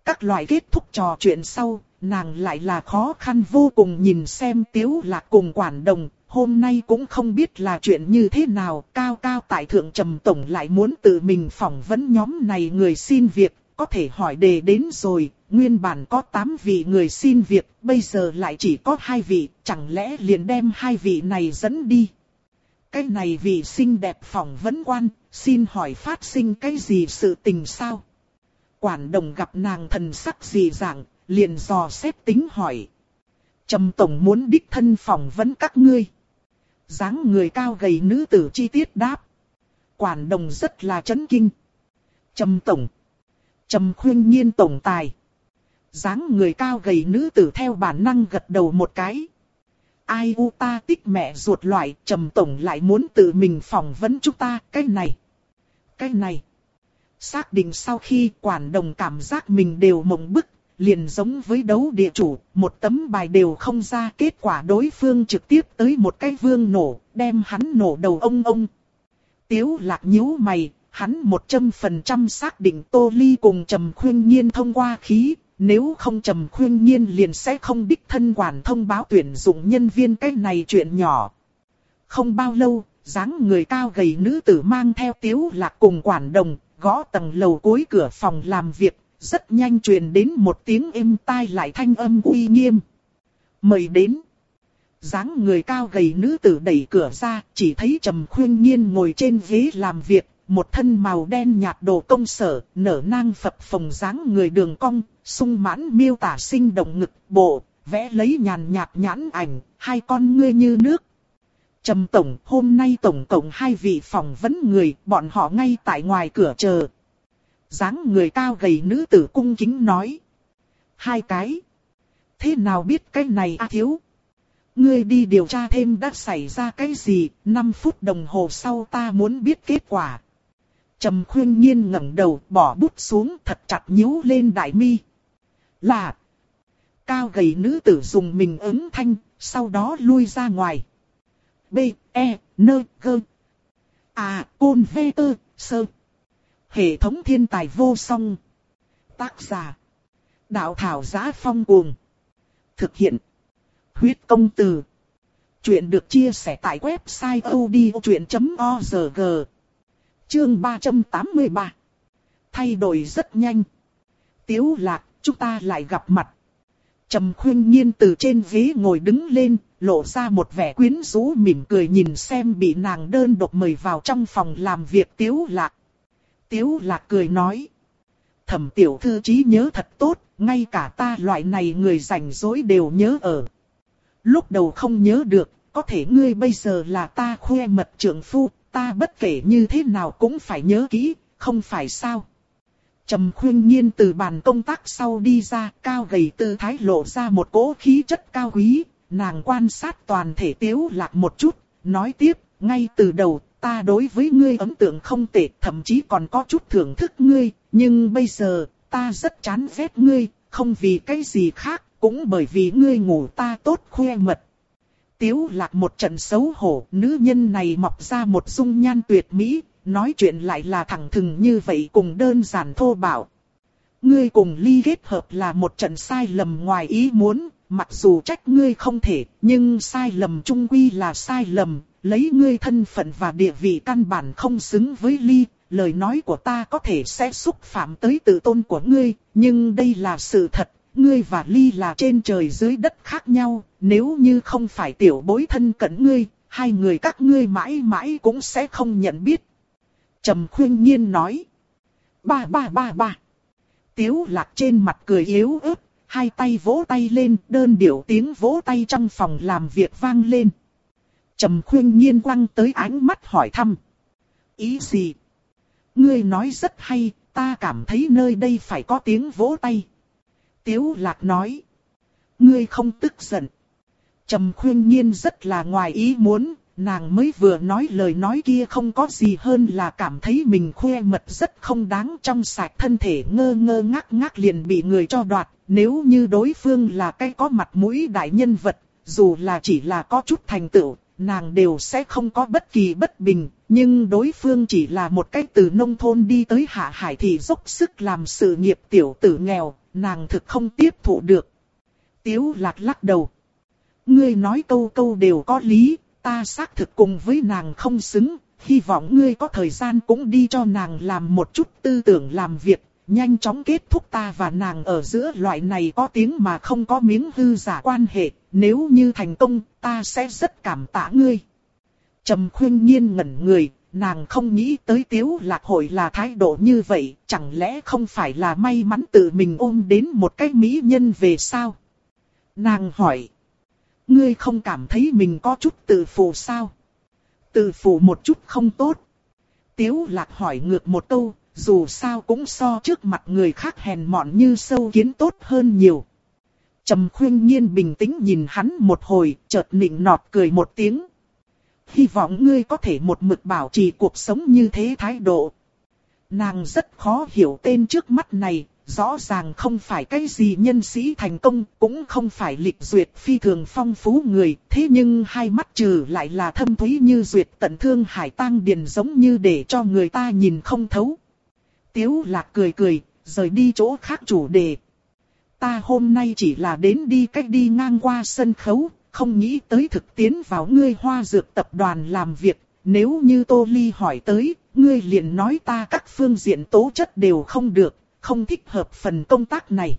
Speaker 1: Các loại kết thúc trò chuyện sau, nàng lại là khó khăn vô cùng nhìn xem tiếu lạc cùng quản đồng, hôm nay cũng không biết là chuyện như thế nào, cao cao tại thượng trầm tổng lại muốn tự mình phỏng vấn nhóm này người xin việc, có thể hỏi đề đến rồi, nguyên bản có 8 vị người xin việc, bây giờ lại chỉ có hai vị, chẳng lẽ liền đem hai vị này dẫn đi. Cái này vị xinh đẹp phỏng vấn quan, xin hỏi phát sinh cái gì sự tình sao? Quản đồng gặp nàng thần sắc gì dạng, liền dò xét tính hỏi. Trầm tổng muốn đích thân phỏng vấn các ngươi dáng người cao gầy nữ tử chi tiết đáp. Quản đồng rất là chấn kinh. Trầm tổng. Trầm khuyên nhiên tổng tài. dáng người cao gầy nữ tử theo bản năng gật đầu một cái. Ai u ta tích mẹ ruột loại, trầm tổng lại muốn tự mình phỏng vấn chúng ta, cái này. Cái này. Xác định sau khi quản đồng cảm giác mình đều mộng bức, liền giống với đấu địa chủ, một tấm bài đều không ra, kết quả đối phương trực tiếp tới một cái vương nổ, đem hắn nổ đầu ông ông. Tiếu lạc nhíu mày, hắn một trăm phần trăm xác định Tô Ly cùng Trầm Khuyên Nhiên thông qua khí, nếu không Trầm Khuyên Nhiên liền sẽ không đích thân quản thông báo tuyển dụng nhân viên cái này chuyện nhỏ. Không bao lâu, dáng người cao gầy nữ tử mang theo Tiếu lạc cùng quản đồng, gõ tầng lầu cuối cửa phòng làm việc, rất nhanh truyền đến một tiếng êm tai lại thanh âm uy nghiêm. Mời đến. dáng người cao gầy nữ tử đẩy cửa ra, chỉ thấy Trầm Khuyên Nhiên ngồi trên ghế làm việc, một thân màu đen nhạt đồ công sở, nở nang phập phồng dáng người đường cong, sung mãn miêu tả sinh động ngực, bộ, vẽ lấy nhàn nhạt nhãn ảnh, hai con ngươi như nước. Trầm tổng, hôm nay tổng cộng hai vị phỏng vấn người, bọn họ ngay tại ngoài cửa chờ, dáng người cao gầy nữ tử cung kính nói. Hai cái. Thế nào biết cái này a thiếu? Ngươi đi điều tra thêm đã xảy ra cái gì, 5 phút đồng hồ sau ta muốn biết kết quả. Trầm khuyên nhiên ngẩng đầu bỏ bút xuống thật chặt nhíu lên đại mi. Là. Cao gầy nữ tử dùng mình ứng thanh, sau đó lui ra ngoài. B, E, N, G. À, côn V, Tơ, Sơ. Hệ thống thiên tài vô song. Tác giả. Đạo thảo giá phong cuồng. Thực hiện. Huyết công từ. Chuyện được chia sẻ tại website odchuyện.org. Chương 383 Thay đổi rất nhanh. Tiếu lạc, chúng ta lại gặp mặt. Trầm khuyên nhiên từ trên ghế ngồi đứng lên, lộ ra một vẻ quyến rũ mỉm cười nhìn xem bị nàng đơn độc mời vào trong phòng làm việc tiếu lạc. Tiếu lạc cười nói. Thẩm tiểu thư trí nhớ thật tốt, ngay cả ta loại này người rảnh rỗi đều nhớ ở. Lúc đầu không nhớ được, có thể ngươi bây giờ là ta khoe mật trưởng phu, ta bất kể như thế nào cũng phải nhớ kỹ, không phải sao. Trầm khuyên nhiên từ bàn công tác sau đi ra, cao gầy tư thái lộ ra một cỗ khí chất cao quý, nàng quan sát toàn thể tiếu lạc một chút, nói tiếp, ngay từ đầu, ta đối với ngươi ấn tượng không tệ, thậm chí còn có chút thưởng thức ngươi, nhưng bây giờ, ta rất chán ghét ngươi, không vì cái gì khác, cũng bởi vì ngươi ngủ ta tốt khoe mật. Tiếu lạc một trận xấu hổ, nữ nhân này mọc ra một dung nhan tuyệt mỹ, nói chuyện lại là thẳng thừng như vậy cùng đơn giản thô bạo. Ngươi cùng ly kết hợp là một trận sai lầm ngoài ý muốn, mặc dù trách ngươi không thể, nhưng sai lầm trung quy là sai lầm, lấy ngươi thân phận và địa vị căn bản không xứng với ly, lời nói của ta có thể sẽ xúc phạm tới tự tôn của ngươi, nhưng đây là sự thật, ngươi và ly là trên trời dưới đất khác nhau, nếu như không phải tiểu bối thân cận ngươi, hai người các ngươi mãi mãi cũng sẽ không nhận biết. Trầm khuyên nhiên nói. Ba ba ba ba. Tiếu lạc trên mặt cười yếu ớt, hai tay vỗ tay lên, đơn điệu tiếng vỗ tay trong phòng làm việc vang lên. Trầm khuyên nhiên quăng tới ánh mắt hỏi thăm. Ý gì? Ngươi nói rất hay, ta cảm thấy nơi đây phải có tiếng vỗ tay. Tiếu lạc nói. Ngươi không tức giận. Trầm khuyên nhiên rất là ngoài ý muốn, nàng mới vừa nói lời nói kia không có gì hơn là cảm thấy mình khoe mật rất không đáng trong sạch thân thể ngơ ngơ ngác ngác liền bị người cho đoạt. Nếu như đối phương là cái có mặt mũi đại nhân vật, dù là chỉ là có chút thành tựu, nàng đều sẽ không có bất kỳ bất bình. Nhưng đối phương chỉ là một cái từ nông thôn đi tới hạ hải thì dốc sức làm sự nghiệp tiểu tử nghèo, nàng thực không tiếp thụ được. Tiếu lạc lắc đầu. Ngươi nói câu câu đều có lý, ta xác thực cùng với nàng không xứng, hy vọng ngươi có thời gian cũng đi cho nàng làm một chút tư tưởng làm việc, nhanh chóng kết thúc ta và nàng ở giữa loại này có tiếng mà không có miếng hư giả quan hệ, nếu như thành công, ta sẽ rất cảm tạ ngươi. Trầm khuyên nhiên ngẩn người, nàng không nghĩ tới tiếu lạc hội là thái độ như vậy, chẳng lẽ không phải là may mắn tự mình ôm đến một cái mỹ nhân về sao? Nàng hỏi. Ngươi không cảm thấy mình có chút tự phụ sao? Tự phụ một chút không tốt. Tiếu lạc hỏi ngược một câu, dù sao cũng so trước mặt người khác hèn mọn như sâu kiến tốt hơn nhiều. Trầm khuyên nhiên bình tĩnh nhìn hắn một hồi, chợt nịnh nọt cười một tiếng. Hy vọng ngươi có thể một mực bảo trì cuộc sống như thế thái độ. Nàng rất khó hiểu tên trước mắt này, rõ ràng không phải cái gì nhân sĩ thành công, cũng không phải lịch duyệt phi thường phong phú người, thế nhưng hai mắt trừ lại là thâm thúy như duyệt tận thương hải tang điền giống như để cho người ta nhìn không thấu. Tiếu lạc cười cười, rời đi chỗ khác chủ đề. Ta hôm nay chỉ là đến đi cách đi ngang qua sân khấu, không nghĩ tới thực tiến vào ngươi hoa dược tập đoàn làm việc. Nếu như Tô Ly hỏi tới, ngươi liền nói ta các phương diện tố chất đều không được, không thích hợp phần công tác này.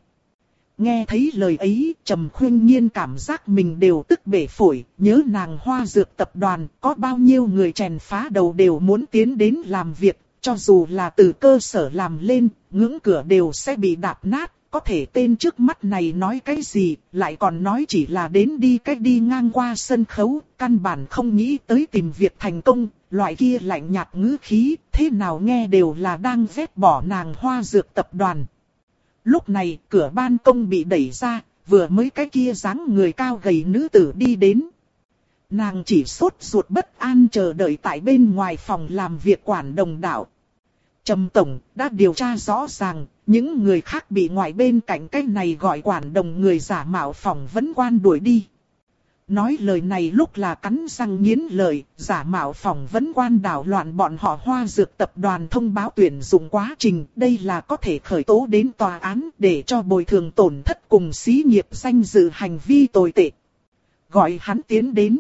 Speaker 1: Nghe thấy lời ấy, Trầm Khuyên Nhiên cảm giác mình đều tức bể phổi, nhớ nàng hoa dược tập đoàn, có bao nhiêu người chèn phá đầu đều muốn tiến đến làm việc, cho dù là từ cơ sở làm lên, ngưỡng cửa đều sẽ bị đạp nát, có thể tên trước mắt này nói cái gì, lại còn nói chỉ là đến đi cách đi ngang qua sân khấu, căn bản không nghĩ tới tìm việc thành công, loại kia lạnh nhạt ngữ khí, thế nào nghe đều là đang vét bỏ nàng hoa dược tập đoàn. Lúc này, cửa ban công bị đẩy ra, vừa mới cái kia dáng người cao gầy nữ tử đi đến. Nàng chỉ sốt ruột bất an chờ đợi tại bên ngoài phòng làm việc quản đồng đạo. Trầm Tổng đã điều tra rõ ràng, những người khác bị ngoài bên cạnh cái này gọi quản đồng người giả mạo phòng vấn quan đuổi đi. Nói lời này lúc là cắn răng nghiến lời giả mạo phòng vấn quan đảo loạn bọn họ hoa dược tập đoàn thông báo tuyển dụng quá trình. Đây là có thể khởi tố đến tòa án để cho bồi thường tổn thất cùng xí nghiệp danh dự hành vi tồi tệ. Gọi hắn tiến đến.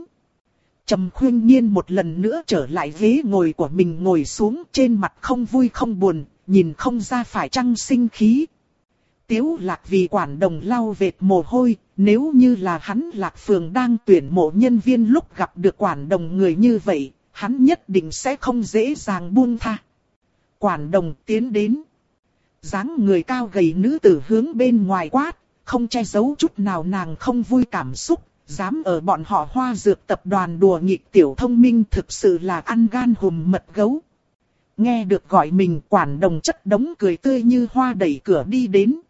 Speaker 1: Trầm khuyên nhiên một lần nữa trở lại ghế ngồi của mình ngồi xuống trên mặt không vui không buồn, nhìn không ra phải trăng sinh khí. Tiếu lạc vì quản đồng lau vệt mồ hôi, nếu như là hắn lạc phường đang tuyển mộ nhân viên lúc gặp được quản đồng người như vậy, hắn nhất định sẽ không dễ dàng buông tha. Quản đồng tiến đến. dáng người cao gầy nữ tử hướng bên ngoài quát, không che giấu chút nào nàng không vui cảm xúc, dám ở bọn họ hoa dược tập đoàn đùa nghịch tiểu thông minh thực sự là ăn gan hùm mật gấu. Nghe được gọi mình quản đồng chất đống cười tươi như hoa đẩy cửa đi đến.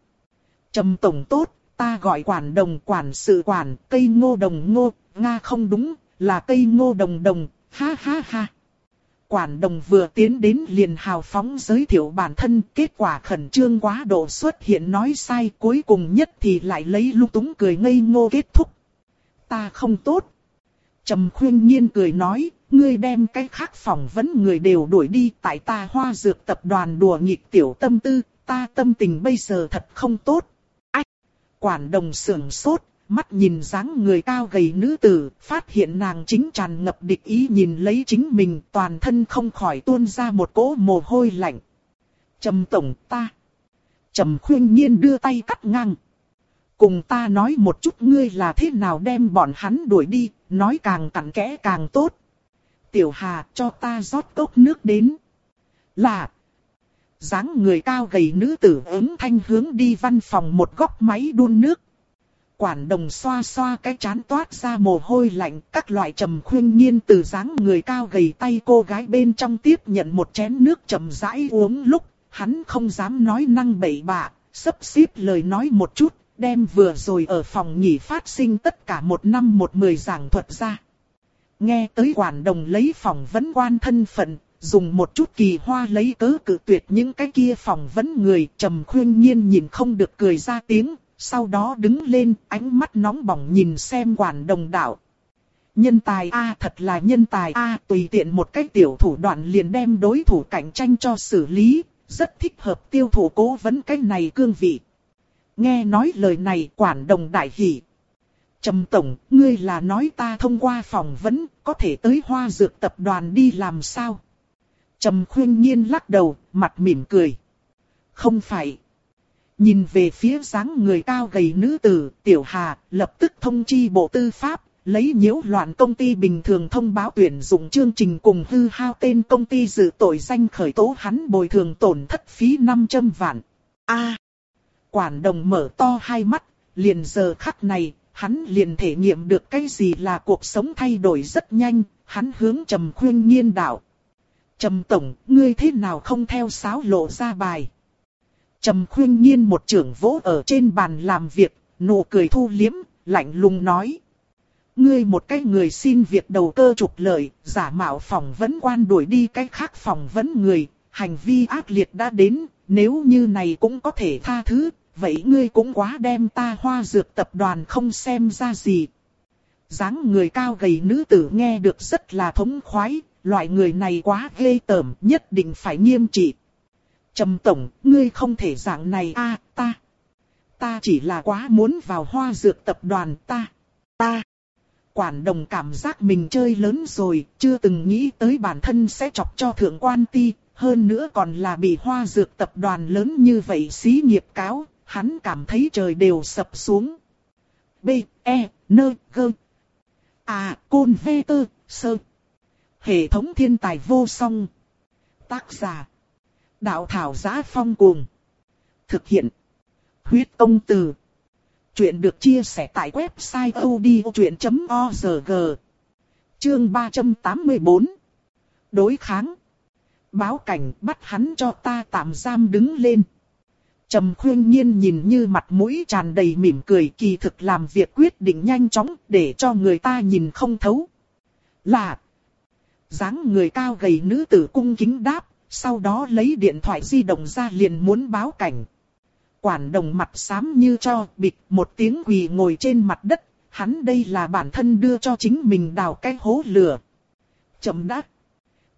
Speaker 1: Trầm tổng tốt, ta gọi quản đồng quản sự quản, cây ngô đồng ngô, Nga không đúng, là cây ngô đồng đồng, ha ha ha. Quản đồng vừa tiến đến liền hào phóng giới thiệu bản thân, kết quả khẩn trương quá độ xuất hiện nói sai cuối cùng nhất thì lại lấy lung túng cười ngây ngô kết thúc. Ta không tốt. Trầm khuyên nhiên cười nói, ngươi đem cái khác phỏng vấn người đều đuổi đi tại ta hoa dược tập đoàn đùa nghịch tiểu tâm tư, ta tâm tình bây giờ thật không tốt. Ách! Quản đồng sưởng sốt, mắt nhìn dáng người cao gầy nữ tử, phát hiện nàng chính tràn ngập địch ý nhìn lấy chính mình, toàn thân không khỏi tuôn ra một cỗ mồ hôi lạnh. Trầm tổng ta. Trầm khuyên nhiên đưa tay cắt ngang. Cùng ta nói một chút ngươi là thế nào đem bọn hắn đuổi đi, nói càng cặn kẽ càng tốt. Tiểu Hà cho ta rót cốc nước đến. Là. dáng người cao gầy nữ tử ứng thanh hướng đi văn phòng một góc máy đun nước. Quản đồng xoa xoa cái chán toát ra mồ hôi lạnh, các loại trầm khuyên nhiên từ dáng người cao gầy tay cô gái bên trong tiếp nhận một chén nước chậm rãi uống lúc, hắn không dám nói năng bậy bạ, sấp xíp lời nói một chút, đem vừa rồi ở phòng nghỉ phát sinh tất cả một năm một mười giảng thuật ra. Nghe tới quản đồng lấy phòng vấn quan thân phận, dùng một chút kỳ hoa lấy cớ cự tuyệt những cái kia phòng vấn người trầm khuyên nhiên nhìn không được cười ra tiếng, sau đó đứng lên ánh mắt nóng bỏng nhìn xem quản đồng đạo. Nhân tài A thật là nhân tài A tùy tiện một cách tiểu thủ đoạn liền đem đối thủ cạnh tranh cho xử lý, rất thích hợp tiêu thụ cố vấn cái này cương vị. Nghe nói lời này quản đồng đại hỷ. Trầm tổng, ngươi là nói ta thông qua phỏng vấn, có thể tới hoa dược tập đoàn đi làm sao? Trầm khuyên nhiên lắc đầu, mặt mỉm cười. Không phải. Nhìn về phía dáng người cao gầy nữ tử, tiểu hà, lập tức thông chi bộ tư pháp, lấy nhiễu loạn công ty bình thường thông báo tuyển dụng chương trình cùng hư hao tên công ty dự tội danh khởi tố hắn bồi thường tổn thất phí 500 vạn. A quản đồng mở to hai mắt, liền giờ khắc này, hắn liền thể nghiệm được cái gì là cuộc sống thay đổi rất nhanh, hắn hướng trầm khuyên nhiên đạo. Trầm tổng, ngươi thế nào không theo sáo lộ ra bài? Trầm khuyên nhiên một trưởng vỗ ở trên bàn làm việc, nụ cười thu liếm, lạnh lùng nói. Ngươi một cái người xin việc đầu cơ trục lợi, giả mạo phỏng vấn quan đuổi đi cái khác phỏng vấn người, hành vi ác liệt đã đến, nếu như này cũng có thể tha thứ, vậy ngươi cũng quá đem ta hoa dược tập đoàn không xem ra gì. dáng người cao gầy nữ tử nghe được rất là thống khoái, loại người này quá ghê tởm, nhất định phải nghiêm trị. Trầm tổng, ngươi không thể dạng này a ta. Ta chỉ là quá muốn vào hoa dược tập đoàn ta. Ta. Quản đồng cảm giác mình chơi lớn rồi, chưa từng nghĩ tới bản thân sẽ chọc cho thượng quan ti, hơn nữa còn là bị hoa dược tập đoàn lớn như vậy xí nghiệp cáo, hắn cảm thấy trời đều sập xuống. B, E, N, G. À, Côn V, Tơ, Sơ. Hệ thống thiên tài vô song. Tác giả. Đạo thảo giá phong cuồng. Thực hiện. Huyết công từ. Chuyện được chia sẻ tại website odchuyện.org. Chương 384. Đối kháng. Báo cảnh bắt hắn cho ta tạm giam đứng lên. Trầm khuyên nhiên nhìn như mặt mũi tràn đầy mỉm cười kỳ thực làm việc quyết định nhanh chóng để cho người ta nhìn không thấu. Là dáng người cao gầy nữ tử cung kính đáp, sau đó lấy điện thoại di động ra liền muốn báo cảnh. Quản đồng mặt xám như cho bịch một tiếng quỳ ngồi trên mặt đất, hắn đây là bản thân đưa cho chính mình đào cái hố lửa. Chậm đắc.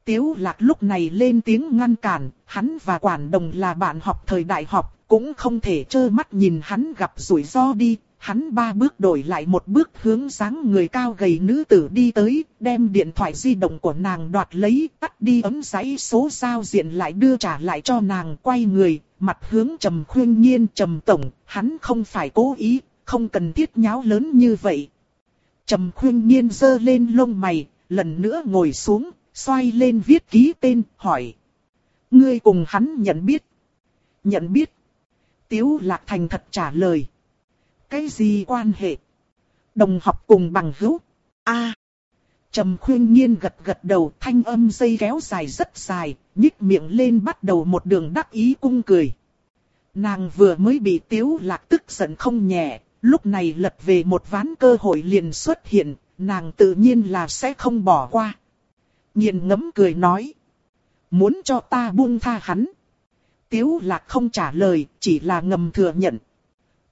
Speaker 1: Tiếu lạc lúc này lên tiếng ngăn cản, hắn và quản đồng là bạn học thời đại học, cũng không thể trơ mắt nhìn hắn gặp rủi ro đi, hắn ba bước đổi lại một bước hướng dáng người cao gầy nữ tử đi tới, đem điện thoại di động của nàng đoạt lấy, tắt đi ấm giấy số giao diện lại đưa trả lại cho nàng quay người, mặt hướng trầm khuyên nhiên trầm tổng, hắn không phải cố ý, không cần thiết nháo lớn như vậy. Trầm khuyên nhiên giơ lên lông mày, lần nữa ngồi xuống, xoay lên viết ký tên, hỏi. Ngươi cùng hắn nhận biết. Nhận biết. Tiếu lạc thành thật trả lời. Cái gì quan hệ? Đồng học cùng bằng hữu. A. Trầm khuyên nhiên gật gật đầu thanh âm dây kéo dài rất dài, nhích miệng lên bắt đầu một đường đắc ý cung cười. Nàng vừa mới bị tiếu lạc tức giận không nhẹ, lúc này lật về một ván cơ hội liền xuất hiện, nàng tự nhiên là sẽ không bỏ qua. Nhìn ngấm cười nói. Muốn cho ta buông tha hắn. Tiếu lạc không trả lời, chỉ là ngầm thừa nhận.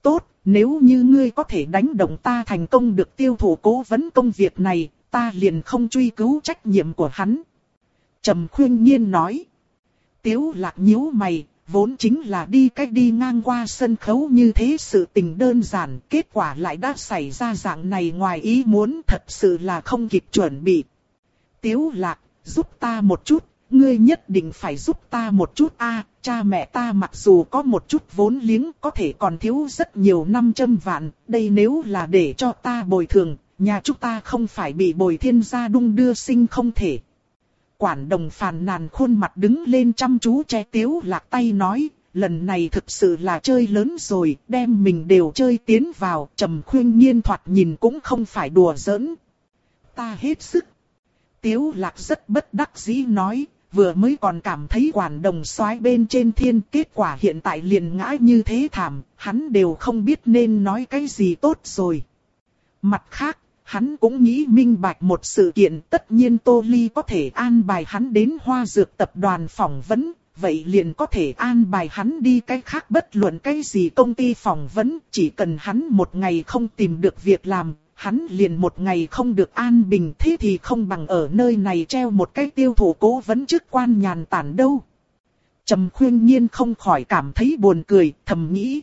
Speaker 1: Tốt, nếu như ngươi có thể đánh động ta thành công được tiêu thụ cố vấn công việc này, ta liền không truy cứu trách nhiệm của hắn. Trầm khuyên nhiên nói. Tiếu lạc nhíu mày, vốn chính là đi cách đi ngang qua sân khấu như thế sự tình đơn giản, kết quả lại đã xảy ra dạng này ngoài ý muốn thật sự là không kịp chuẩn bị. Tiếu lạc, giúp ta một chút, ngươi nhất định phải giúp ta một chút a cha mẹ ta mặc dù có một chút vốn liếng có thể còn thiếu rất nhiều năm trăm vạn, đây nếu là để cho ta bồi thường, nhà chúng ta không phải bị bồi thiên gia đung đưa sinh không thể. Quản đồng phàn nàn khuôn mặt đứng lên chăm chú che tiếu lạc tay nói, lần này thực sự là chơi lớn rồi, đem mình đều chơi tiến vào, trầm khuyên nhiên thoạt nhìn cũng không phải đùa giỡn. Ta hết sức. Tiếu lạc rất bất đắc dĩ nói, vừa mới còn cảm thấy quản đồng xoái bên trên thiên, kết quả hiện tại liền ngã như thế thảm, hắn đều không biết nên nói cái gì tốt rồi. Mặt khác, hắn cũng nghĩ minh bạch một sự kiện tất nhiên Tô Ly có thể an bài hắn đến hoa dược tập đoàn phỏng vấn, vậy liền có thể an bài hắn đi cái khác bất luận cái gì công ty phỏng vấn, chỉ cần hắn một ngày không tìm được việc làm, hắn liền một ngày không được an bình thế thì không bằng ở nơi này treo một cái tiêu thụ cố vấn chức quan nhàn tản đâu. Trầm khuyên nhiên không khỏi cảm thấy buồn cười, thầm nghĩ.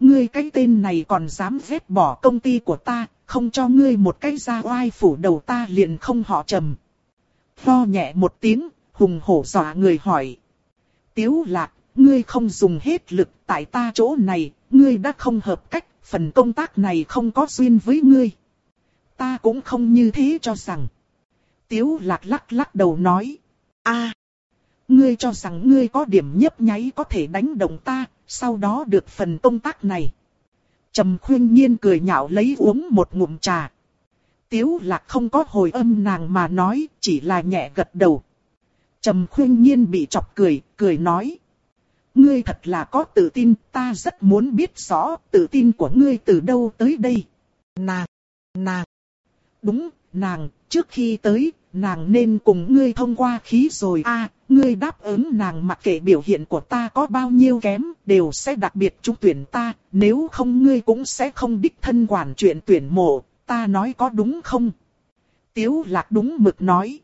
Speaker 1: Ngươi cái tên này còn dám vết bỏ công ty của ta, không cho ngươi một cái ra oai phủ đầu ta liền không họ trầm. Lo nhẹ một tiếng, hùng hổ dọa người hỏi. Tiếu lạc, ngươi không dùng hết lực tại ta chỗ này, ngươi đã không hợp cách, phần công tác này không có duyên với ngươi. Ta cũng không như thế cho rằng. Tiếu lạc lắc lắc đầu nói. a ngươi cho rằng ngươi có điểm nhấp nháy có thể đánh động ta, sau đó được phần công tác này. Trầm khuyên nhiên cười nhạo lấy uống một ngụm trà. Tiếu lạc không có hồi âm nàng mà nói, chỉ là nhẹ gật đầu. Trầm khuyên nhiên bị chọc cười, cười nói. Ngươi thật là có tự tin, ta rất muốn biết rõ tự tin của ngươi từ đâu tới đây. Nàng, nàng. Đúng, nàng, trước khi tới, nàng nên cùng ngươi thông qua khí rồi a ngươi đáp ứng nàng mặc kệ biểu hiện của ta có bao nhiêu kém, đều sẽ đặc biệt trúng tuyển ta, nếu không ngươi cũng sẽ không đích thân quản chuyện tuyển mộ, ta nói có đúng không? Tiếu lạc đúng mực nói.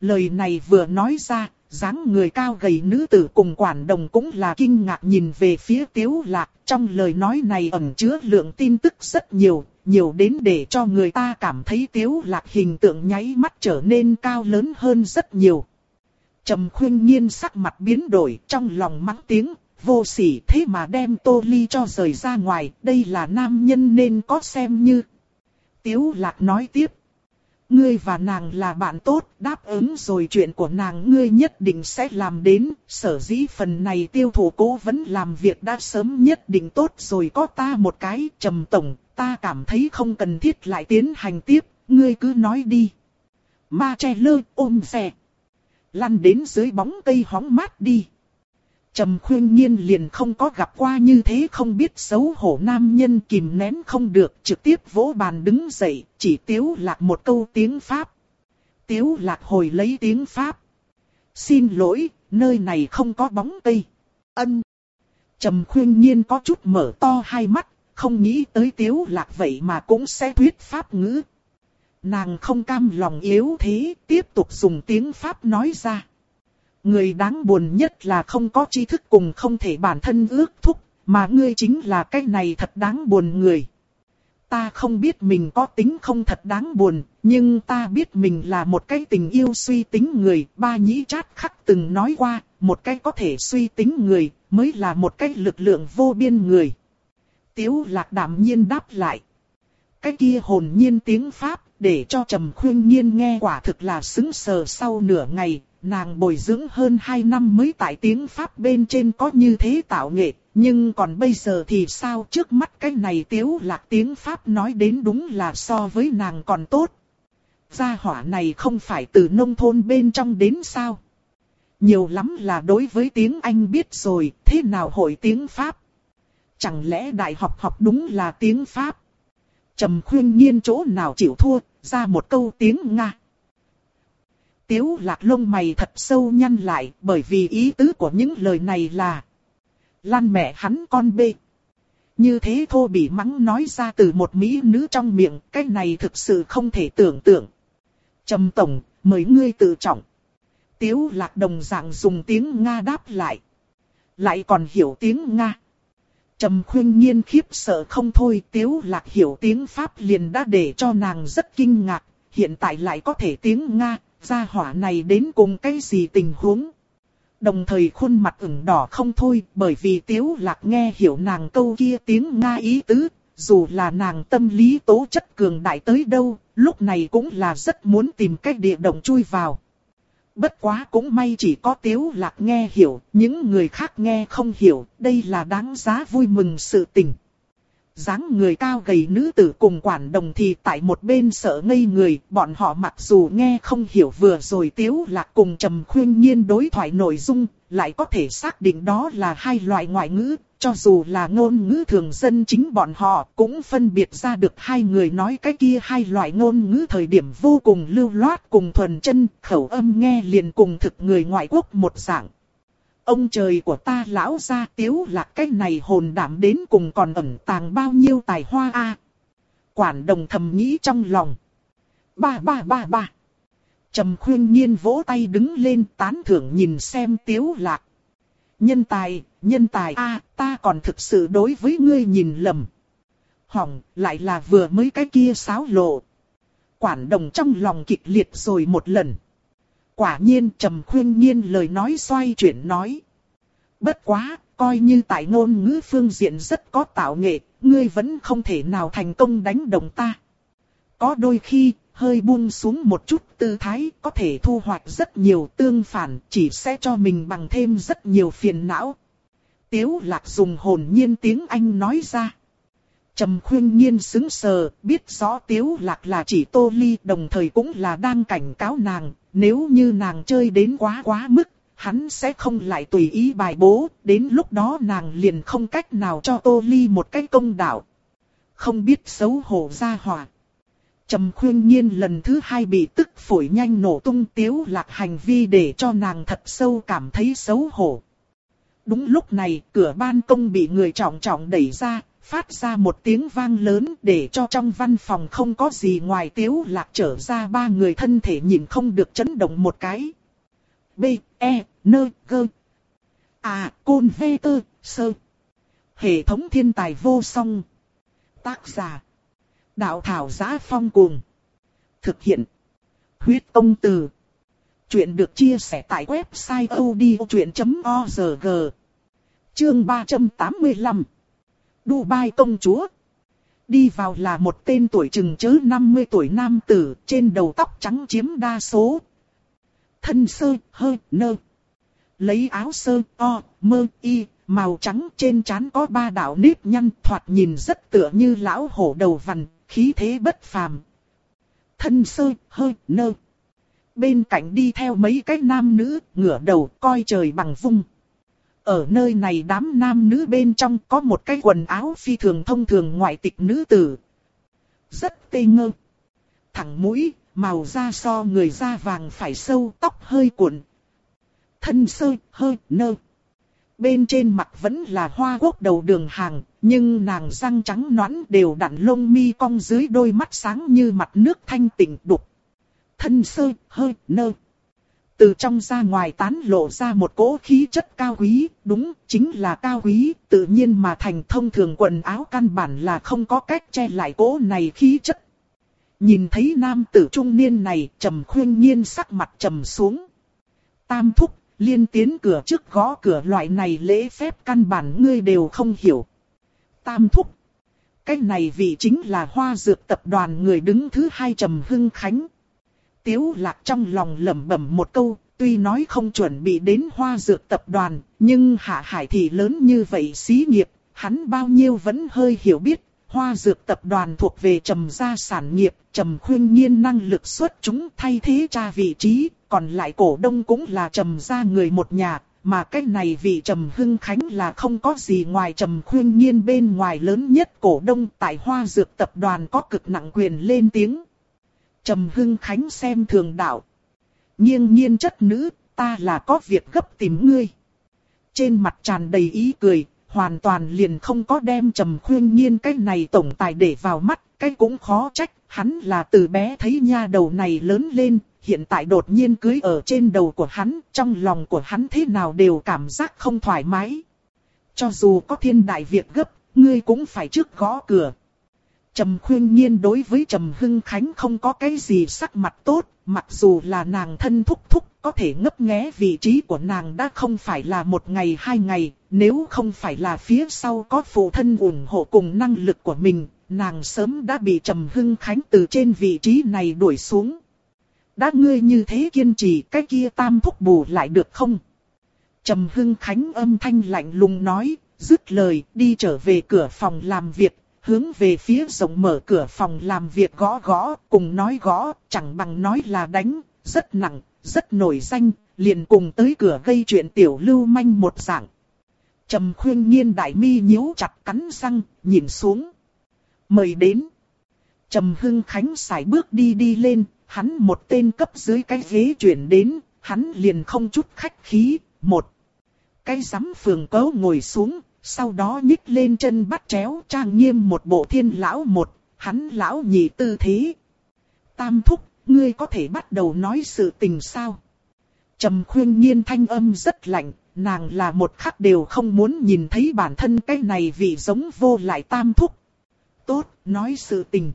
Speaker 1: Lời này vừa nói ra, dáng người cao gầy nữ tử cùng quản đồng cũng là kinh ngạc nhìn về phía tiếu lạc, trong lời nói này ẩn chứa lượng tin tức rất nhiều, nhiều đến để cho người ta cảm thấy tiếu lạc hình tượng nháy mắt trở nên cao lớn hơn rất nhiều. Trầm khuyên nhiên sắc mặt biến đổi trong lòng mắng tiếng, vô sỉ thế mà đem tô ly cho rời ra ngoài, đây là nam nhân nên có xem như. Tiếu lạc nói tiếp. Ngươi và nàng là bạn tốt, đáp ứng rồi chuyện của nàng ngươi nhất định sẽ làm đến, sở dĩ phần này tiêu thụ cố vẫn làm việc đã sớm nhất định tốt rồi có ta một cái, trầm tổng, ta cảm thấy không cần thiết lại tiến hành tiếp, ngươi cứ nói đi. Ma che lơ ôm xe. Lăn đến dưới bóng cây hóng mát đi. Trầm khuyên nhiên liền không có gặp qua như thế không biết xấu hổ nam nhân kìm nén không được trực tiếp vỗ bàn đứng dậy, chỉ tiếu lạc một câu tiếng Pháp. Tiếu lạc hồi lấy tiếng Pháp. Xin lỗi, nơi này không có bóng cây. Ân. Trầm khuyên nhiên có chút mở to hai mắt, không nghĩ tới tiếu lạc vậy mà cũng sẽ thuyết Pháp ngữ. Nàng không cam lòng yếu thế, tiếp tục dùng tiếng Pháp nói ra. Người đáng buồn nhất là không có tri thức cùng không thể bản thân ước thúc, mà ngươi chính là cái này thật đáng buồn người. ta không biết mình có tính không thật đáng buồn, nhưng ta biết mình là một cái tình yêu suy tính người. Ba nhĩ chát khắc từng nói qua, một cái có thể suy tính người, mới là một cái lực lượng vô biên người. Tiếu lạc đạm nhiên đáp lại. Cái kia hồn nhiên tiếng Pháp, để cho trầm khuyên nhiên nghe quả thực là xứng sờ sau nửa ngày, nàng bồi dưỡng hơn 2 năm mới tại tiếng Pháp bên trên có như thế tạo nghệ, nhưng còn bây giờ thì sao trước mắt cái này tiếu lạc tiếng Pháp nói đến đúng là so với nàng còn tốt. Gia hỏa này không phải từ nông thôn bên trong đến sao. Nhiều lắm là đối với tiếng Anh biết rồi, thế nào hội tiếng Pháp? Chẳng lẽ đại học học đúng là tiếng Pháp? Trầm khuyên nhiên chỗ nào chịu thua, ra một câu tiếng Nga. Tiếu lạc lông mày thật sâu nhăn lại bởi vì ý tứ của những lời này là Lan mẹ hắn con bê. Như thế thô bị mắng nói ra từ một mỹ nữ trong miệng, cái này thực sự không thể tưởng tượng. Trầm tổng, mời ngươi tự trọng. Tiếu lạc đồng dạng dùng tiếng Nga đáp lại. Lại còn hiểu tiếng Nga. Trầm khuyên nhiên khiếp sợ không thôi tiếu lạc hiểu tiếng Pháp liền đã để cho nàng rất kinh ngạc. Hiện tại lại có thể tiếng Nga, gia hỏa này đến cùng cái gì tình huống. Đồng thời khuôn mặt ửng đỏ không thôi bởi vì tiếu lạc nghe hiểu nàng câu kia tiếng Nga ý tứ, dù là nàng tâm lý tố chất cường đại tới đâu, lúc này cũng là rất muốn tìm cách địa động chui vào. Bất quá cũng may chỉ có tiếu lạc nghe hiểu, những người khác nghe không hiểu, đây là đáng giá vui mừng sự tình dáng người cao gầy nữ tử cùng quản đồng thì tại một bên sợ ngây người, bọn họ mặc dù nghe không hiểu vừa rồi tiếu lạc cùng trầm khuyên nhiên đối thoại nội dung, lại có thể xác định đó là hai loại ngoại ngữ, cho dù là ngôn ngữ thường dân chính bọn họ cũng phân biệt ra được hai người nói cái kia hai loại ngôn ngữ thời điểm vô cùng lưu loát cùng thuần chân, khẩu âm nghe liền cùng thực người ngoại quốc một dạng. Ông trời của ta lão gia tiếu là cái này hồn đảm đến cùng còn ẩn tàng bao nhiêu tài hoa a Quản đồng thầm nghĩ trong lòng. Ba ba ba ba. Trầm khuyên nhiên vỗ tay đứng lên tán thưởng nhìn xem tiếu lạc. Nhân tài, nhân tài a ta còn thực sự đối với ngươi nhìn lầm. Hỏng, lại là vừa mới cái kia sáo lộ. Quản đồng trong lòng kịch liệt rồi một lần. Quả nhiên trầm khuyên nhiên lời nói xoay chuyển nói. Bất quá, coi như tại ngôn ngữ phương diện rất có tạo nghệ, ngươi vẫn không thể nào thành công đánh đồng ta. Có đôi khi, hơi buông xuống một chút tư thái có thể thu hoạch rất nhiều tương phản, chỉ sẽ cho mình bằng thêm rất nhiều phiền não. Tiếu lạc dùng hồn nhiên tiếng Anh nói ra. Trầm khuyên nhiên xứng sờ, biết rõ tiếu lạc là chỉ tô ly đồng thời cũng là đang cảnh cáo nàng, nếu như nàng chơi đến quá quá mức, hắn sẽ không lại tùy ý bài bố, đến lúc đó nàng liền không cách nào cho tô ly một cái công đạo. Không biết xấu hổ ra hỏa. Trầm khuyên nhiên lần thứ hai bị tức phổi nhanh nổ tung tiếu lạc hành vi để cho nàng thật sâu cảm thấy xấu hổ. Đúng lúc này, cửa ban công bị người trọng trọng đẩy ra, phát ra một tiếng vang lớn để cho trong văn phòng không có gì ngoài tiếu lạc trở ra ba người thân thể nhìn không được chấn động một cái. B, E, N, G. À, Côn V, T, Sơ. Hệ thống thiên tài vô song. Tác giả. Đạo thảo giá phong cuồng. Thực hiện. Huyết công từ. Chuyện được chia sẻ tại website odchuyện.org. Chương 385 Dubai công chúa. Đi vào là một tên tuổi chừng chớ 50 tuổi nam tử, trên đầu tóc trắng chiếm đa số. Thân sơ, hơ, nơ. Lấy áo sơ, o, mơ, y, màu trắng trên trán có ba đạo nếp nhăn thoạt nhìn rất tựa như lão hổ đầu vằn, khí thế bất phàm. Thân sơ, hơ, nơ. Bên cạnh đi theo mấy cái nam nữ, ngửa đầu coi trời bằng vung. Ở nơi này đám nam nữ bên trong có một cái quần áo phi thường thông thường ngoại tịch nữ tử. Rất tê ngơ. Thẳng mũi, màu da so người da vàng phải sâu, tóc hơi cuộn. Thân sơ, hơi, nơ. Bên trên mặt vẫn là hoa quốc đầu đường hàng, nhưng nàng răng trắng nõn đều đặn lông mi cong dưới đôi mắt sáng như mặt nước thanh tịnh đục. Thân sơ, hơi, nơ từ trong ra ngoài tán lộ ra một cỗ khí chất cao quý, đúng, chính là cao quý, tự nhiên mà thành thông thường quần áo căn bản là không có cách che lại cỗ này khí chất. Nhìn thấy nam tử trung niên này, trầm khuyên nhiên sắc mặt trầm xuống. Tam thúc, liên tiến cửa trước gõ cửa loại này lễ phép căn bản ngươi đều không hiểu. Tam thúc. Cái này vì chính là hoa dược tập đoàn người đứng thứ hai trầm hưng khánh. Tiếu lạc trong lòng lẩm bẩm một câu, tuy nói không chuẩn bị đến hoa dược tập đoàn, nhưng hạ hải thì lớn như vậy xí nghiệp, hắn bao nhiêu vẫn hơi hiểu biết. Hoa dược tập đoàn thuộc về trầm gia sản nghiệp, trầm khuyên nhiên năng lực xuất chúng thay thế cha vị trí, còn lại cổ đông cũng là trầm gia người một nhà, mà cái này vị trầm hưng khánh là không có gì ngoài trầm khuyên nhiên bên ngoài lớn nhất cổ đông tại hoa dược tập đoàn có cực nặng quyền lên tiếng. Trầm Hưng Khánh xem thường đạo. Nghiêng nhiên chất nữ, ta là có việc gấp tìm ngươi. Trên mặt tràn đầy ý cười, hoàn toàn liền không có đem Trầm Khuyên Nhiên cái này tổng tài để vào mắt, cái cũng khó trách, hắn là từ bé thấy nha đầu này lớn lên, hiện tại đột nhiên cưới ở trên đầu của hắn, trong lòng của hắn thế nào đều cảm giác không thoải mái. Cho dù có thiên đại việc gấp, ngươi cũng phải trước gõ cửa, Trầm khuyên nhiên đối với Trầm Hưng Khánh không có cái gì sắc mặt tốt, mặc dù là nàng thân thúc thúc có thể ngấp nghé vị trí của nàng đã không phải là một ngày hai ngày, nếu không phải là phía sau có phụ thân ủng hộ cùng năng lực của mình, nàng sớm đã bị Trầm Hưng Khánh từ trên vị trí này đuổi xuống. Đã ngươi như thế kiên trì cái kia tam thúc bù lại được không? Trầm Hưng Khánh âm thanh lạnh lùng nói, dứt lời đi trở về cửa phòng làm việc, hướng về phía rộng mở cửa phòng làm việc gõ gõ, cùng nói gõ, chẳng bằng nói là đánh, rất nặng, rất nổi danh, liền cùng tới cửa gây chuyện tiểu lưu manh một dạng. Trầm khuyên nhiên đại mi nhíu chặt cắn răng, nhìn xuống. Mời đến. Trầm hưng khánh xài bước đi đi lên, hắn một tên cấp dưới cái ghế chuyển đến, hắn liền không chút khách khí, một. Cái giám phường cấu ngồi xuống, sau đó nhích lên chân bắt chéo trang nghiêm một bộ thiên lão một, hắn lão nhị tư thế. Tam thúc, ngươi có thể bắt đầu nói sự tình sao? Trầm khuyên nhiên thanh âm rất lạnh, nàng là một khắc đều không muốn nhìn thấy bản thân cái này vì giống vô lại tam thúc. Tốt, nói sự tình.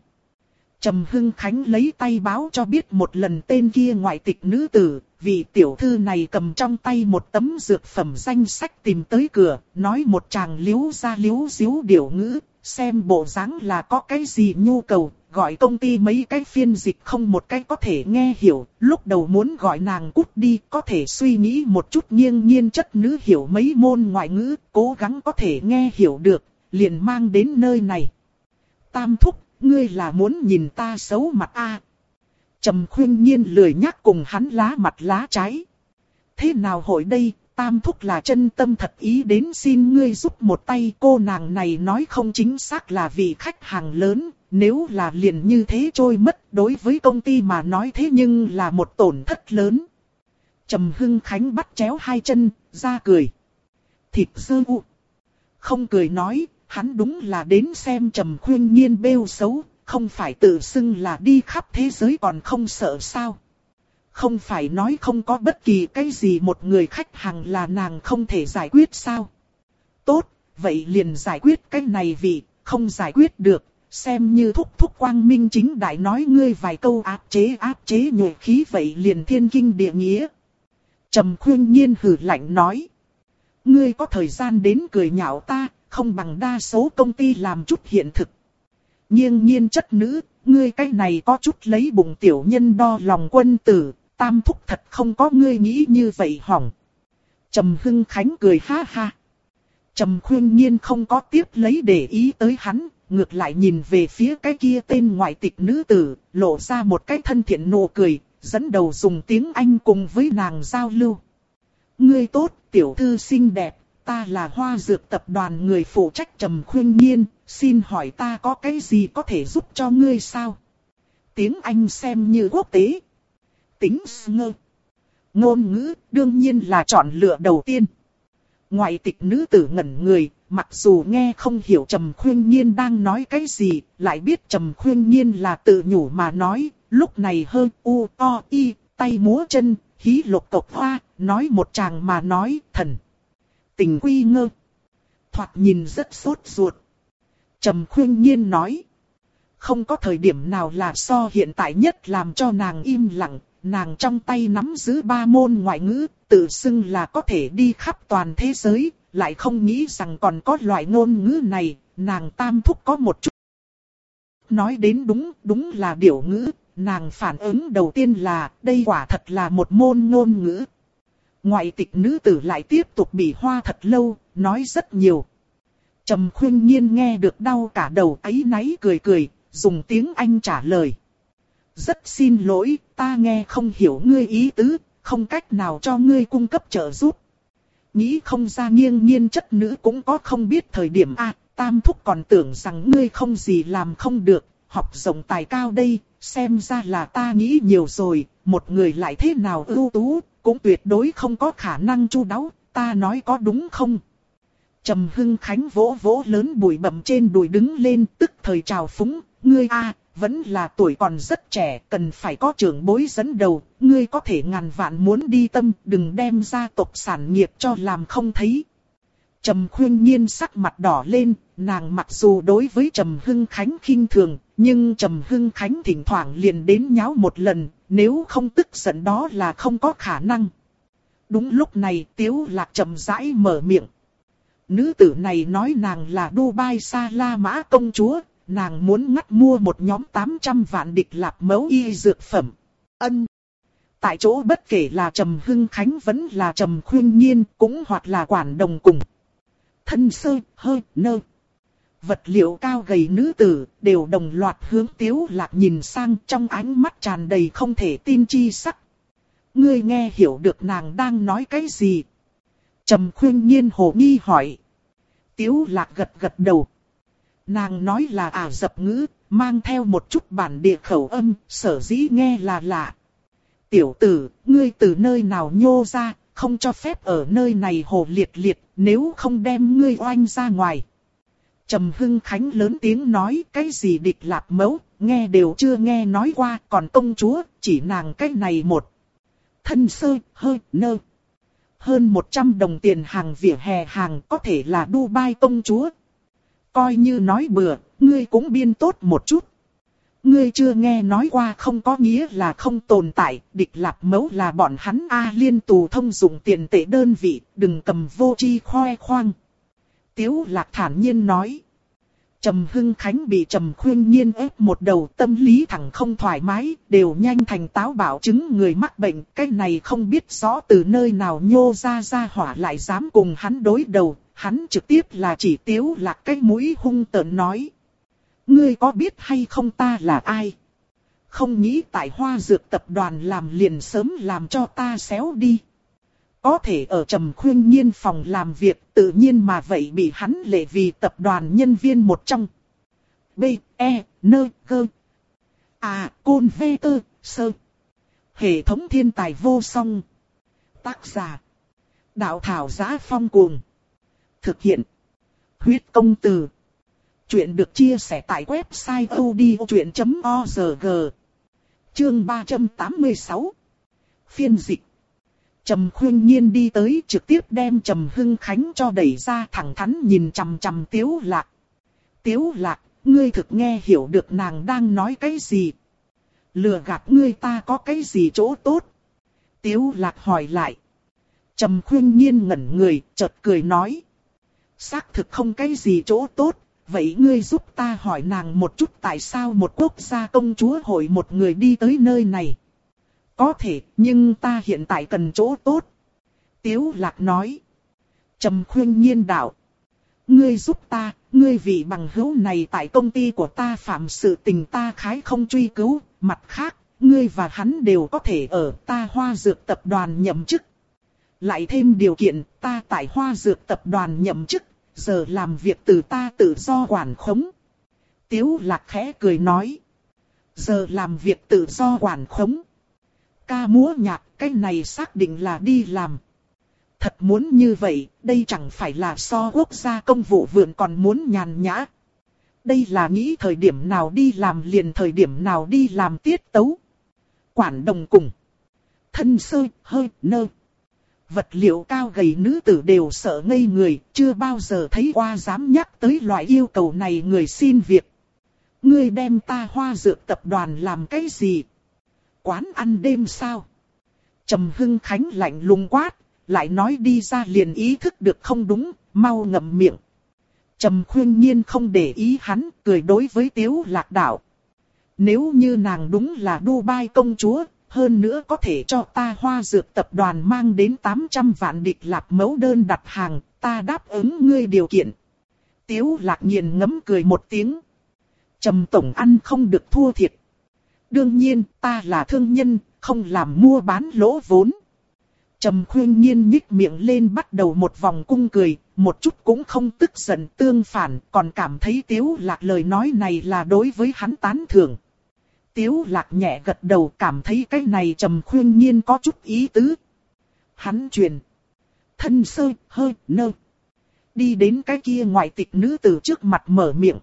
Speaker 1: Trầm Hưng Khánh lấy tay báo cho biết một lần tên kia ngoại tịch nữ tử, vì tiểu thư này cầm trong tay một tấm dược phẩm danh sách tìm tới cửa, nói một chàng liếu ra liếu xíu điểu ngữ, xem bộ dáng là có cái gì nhu cầu, gọi công ty mấy cái phiên dịch không một cái có thể nghe hiểu, lúc đầu muốn gọi nàng cút đi, có thể suy nghĩ một chút nghiêng nhiên chất nữ hiểu mấy môn ngoại ngữ, cố gắng có thể nghe hiểu được, liền mang đến nơi này. Tam thúc, ngươi là muốn nhìn ta xấu mặt a? Trầm khuyên nhiên lười nhắc cùng hắn lá mặt lá trái. Thế nào hội đây, tam thúc là chân tâm thật ý đến xin ngươi giúp một tay cô nàng này nói không chính xác là vì khách hàng lớn, nếu là liền như thế trôi mất đối với công ty mà nói thế nhưng là một tổn thất lớn. Trầm Hưng Khánh bắt chéo hai chân, ra cười. Thịt dơ u. Không cười nói, hắn đúng là đến xem Trầm Khuyên Nhiên bêu xấu, không phải tự xưng là đi khắp thế giới còn không sợ sao. Không phải nói không có bất kỳ cái gì một người khách hàng là nàng không thể giải quyết sao. Tốt, vậy liền giải quyết cái này vì không giải quyết được, xem như thúc thúc quang minh chính đại nói ngươi vài câu áp chế áp chế nhồi khí vậy liền thiên kinh địa nghĩa. Trầm khuyên nhiên hử lạnh nói. Ngươi có thời gian đến cười nhạo ta, không bằng đa số công ty làm chút hiện thực. Nhiên nhiên chất nữ, ngươi cái này có chút lấy bụng tiểu nhân đo lòng quân tử, tam thúc thật không có ngươi nghĩ như vậy hỏng. Trầm Hưng Khánh cười ha ha. Trầm khuyên nhiên không có tiếp lấy để ý tới hắn, ngược lại nhìn về phía cái kia tên ngoại tịch nữ tử, lộ ra một cái thân thiện nụ cười, dẫn đầu dùng tiếng Anh cùng với nàng giao lưu. Ngươi tốt, tiểu thư xinh đẹp, ta là hoa dược tập đoàn người phụ trách trầm khuyên nhiên, xin hỏi ta có cái gì có thể giúp cho ngươi sao? Tiếng Anh xem như quốc tế. Tính ngơ. Ngôn ngữ đương nhiên là chọn lựa đầu tiên. Ngoại tịch nữ tử ngẩn người, mặc dù nghe không hiểu Trầm Khuyên Nhiên đang nói cái gì, lại biết Trầm Khuyên Nhiên là tự nhủ mà nói, lúc này hơn u, o, y, tay múa chân, hí lục tộc hoa, nói một chàng mà nói, thần. Tình quy ngơ. Thoạt nhìn rất sốt ruột. Trầm khuyên nhiên nói. Không có thời điểm nào là so hiện tại nhất làm cho nàng im lặng, nàng trong tay nắm giữ ba môn ngoại ngữ, tự xưng là có thể đi khắp toàn thế giới, lại không nghĩ rằng còn có loại ngôn ngữ này, nàng tam thúc có một chút. Nói đến đúng, đúng là điểu ngữ, nàng phản ứng đầu tiên là, đây quả thật là một môn ngôn ngữ. Ngoại tịch nữ tử lại tiếp tục bị hoa thật lâu, nói rất nhiều. Trầm khuyên nhiên nghe được đau cả đầu ấy náy cười cười, dùng tiếng Anh trả lời. Rất xin lỗi, ta nghe không hiểu ngươi ý tứ, không cách nào cho ngươi cung cấp trợ giúp. Nghĩ không ra nghiêng nhiên chất nữ cũng có không biết thời điểm a tam thúc còn tưởng rằng ngươi không gì làm không được, học rộng tài cao đây, xem ra là ta nghĩ nhiều rồi, một người lại thế nào ưu tú, cũng tuyệt đối không có khả năng chu đáo, ta nói có đúng không? Trầm Hưng Khánh vỗ vỗ lớn bụi bậm trên đùi đứng lên tức thời chào phúng, ngươi a vẫn là tuổi còn rất trẻ, cần phải có trưởng bối dẫn đầu, ngươi có thể ngàn vạn muốn đi tâm, đừng đem gia tộc sản nghiệp cho làm không thấy. Trầm khuyên nhiên sắc mặt đỏ lên, nàng mặc dù đối với Trầm Hưng Khánh khinh thường, nhưng Trầm Hưng Khánh thỉnh thoảng liền đến nháo một lần, nếu không tức giận đó là không có khả năng. Đúng lúc này Tiếu Lạc chậm rãi mở miệng. Nữ tử này nói nàng là Dubai Sa La Mã công chúa, nàng muốn ngắt mua một nhóm 800 vạn địch lạp mẫu y dược phẩm. Ân. Tại chỗ bất kể là Trầm Hưng Khánh vẫn là Trầm Khuyên Nhiên cũng hoặc là quản đồng cùng. Thân sơ, hơi, nơ. Vật liệu cao gầy nữ tử đều đồng loạt hướng tiếu lạc nhìn sang trong ánh mắt tràn đầy không thể tin chi sắc. Ngươi nghe hiểu được nàng đang nói cái gì? Trầm khuyên nhiên hồ nghi hỏi. Tiếu lạc gật gật đầu. Nàng nói là ả dập ngữ, mang theo một chút bản địa khẩu âm, sở dĩ nghe là lạ. Tiểu tử, ngươi từ nơi nào nhô ra, không cho phép ở nơi này hồ liệt liệt, nếu không đem ngươi oanh ra ngoài. Trầm Hưng Khánh lớn tiếng nói cái gì địch lạp mẫu, nghe đều chưa nghe nói qua, còn công chúa, chỉ nàng cái này một. Thân sơ, hơi, nơ. Hơn 100 đồng tiền hàng vỉa hè hàng có thể là Dubai công chúa, Coi như nói bừa, ngươi cũng biên tốt một chút. Ngươi chưa nghe nói qua không có nghĩa là không tồn tại, địch lạp mẫu là bọn hắn A liên tù thông dụng tiền tệ đơn vị, đừng cầm vô chi khoe khoang. Tiếu lạc thản nhiên nói. Trầm Hưng Khánh bị Trầm Khuyên Nhiên ép một đầu tâm lý thẳng không thoải mái, đều nhanh thành táo bảo chứng người mắc bệnh, cái này không biết rõ từ nơi nào nhô ra ra hỏa lại dám cùng hắn đối đầu, hắn trực tiếp là chỉ tiếu lạc cái mũi hung tợn nói. Ngươi có biết hay không ta là ai? Không nghĩ tại hoa dược tập đoàn làm liền sớm làm cho ta xéo đi. Có thể ở trầm khuyên nhiên phòng làm việc tự nhiên mà vậy bị hắn lệ vì tập đoàn nhân viên một trong. B, E, N, G. À, Côn V, T, Sơ. Hệ thống thiên tài vô song. Tác giả. Đạo thảo giá phong cuồng. Thực hiện. Huyết công từ. Chuyện được chia sẻ tại website odchuyện.org. Chương 386. Phiên dịch. Trầm khuyên nhiên đi tới trực tiếp đem Trầm Hưng Khánh cho đẩy ra thẳng thắn nhìn chằm chằm Tiếu Lạc. Tiếu Lạc, ngươi thực nghe hiểu được nàng đang nói cái gì? Lừa gạt ngươi ta có cái gì chỗ tốt? Tiếu Lạc hỏi lại. Trầm khuyên nhiên ngẩn người, chợt cười nói. Xác thực không cái gì chỗ tốt, vậy ngươi giúp ta hỏi nàng một chút tại sao một quốc gia công chúa hội một người đi tới nơi này. Có thể, nhưng ta hiện tại cần chỗ tốt. Tiếu lạc nói. trầm khuyên nhiên đạo. Ngươi giúp ta, ngươi vị bằng hữu này tại công ty của ta phạm sự tình ta khái không truy cứu, mặt khác, ngươi và hắn đều có thể ở ta hoa dược tập đoàn nhậm chức. Lại thêm điều kiện, ta tại hoa dược tập đoàn nhậm chức, giờ làm việc từ ta tự do quản khống. Tiếu lạc khẽ cười nói. Giờ làm việc tự do quản khống. Ca múa nhạc, cái này xác định là đi làm. Thật muốn như vậy, đây chẳng phải là so quốc gia công vụ vườn còn muốn nhàn nhã. Đây là nghĩ thời điểm nào đi làm liền thời điểm nào đi làm tiết tấu. Quản đồng cùng. Thân sơ, hơi, nơ. Vật liệu cao gầy nữ tử đều sợ ngây người, chưa bao giờ thấy qua dám nhắc tới loại yêu cầu này người xin việc. Ngươi đem ta hoa dược tập đoàn làm cái gì? Quán ăn đêm sao? Trầm Hưng Khánh lạnh lùng quát, lại nói đi ra liền ý thức được không đúng, mau ngậm miệng. Trầm khuyên nhiên không để ý hắn, cười đối với tiếu lạc đạo. Nếu như nàng đúng là Dubai công chúa, hơn nữa có thể cho ta hoa dược tập đoàn mang đến 800 vạn địch lạp mẫu đơn đặt hàng, ta đáp ứng ngươi điều kiện. Tiếu lạc nghiền ngấm cười một tiếng. Trầm tổng ăn không được thua thiệt. Đương nhiên, ta là thương nhân, không làm mua bán lỗ vốn. Trầm khuyên nhiên nhích miệng lên bắt đầu một vòng cung cười, một chút cũng không tức giận tương phản, còn cảm thấy tiếu lạc lời nói này là đối với hắn tán thưởng. Tiếu lạc nhẹ gật đầu cảm thấy cái này trầm khuyên nhiên có chút ý tứ. Hắn truyền. Thân sơ, hơi, nơ. Đi đến cái kia ngoại tịch nữ tử trước mặt mở miệng.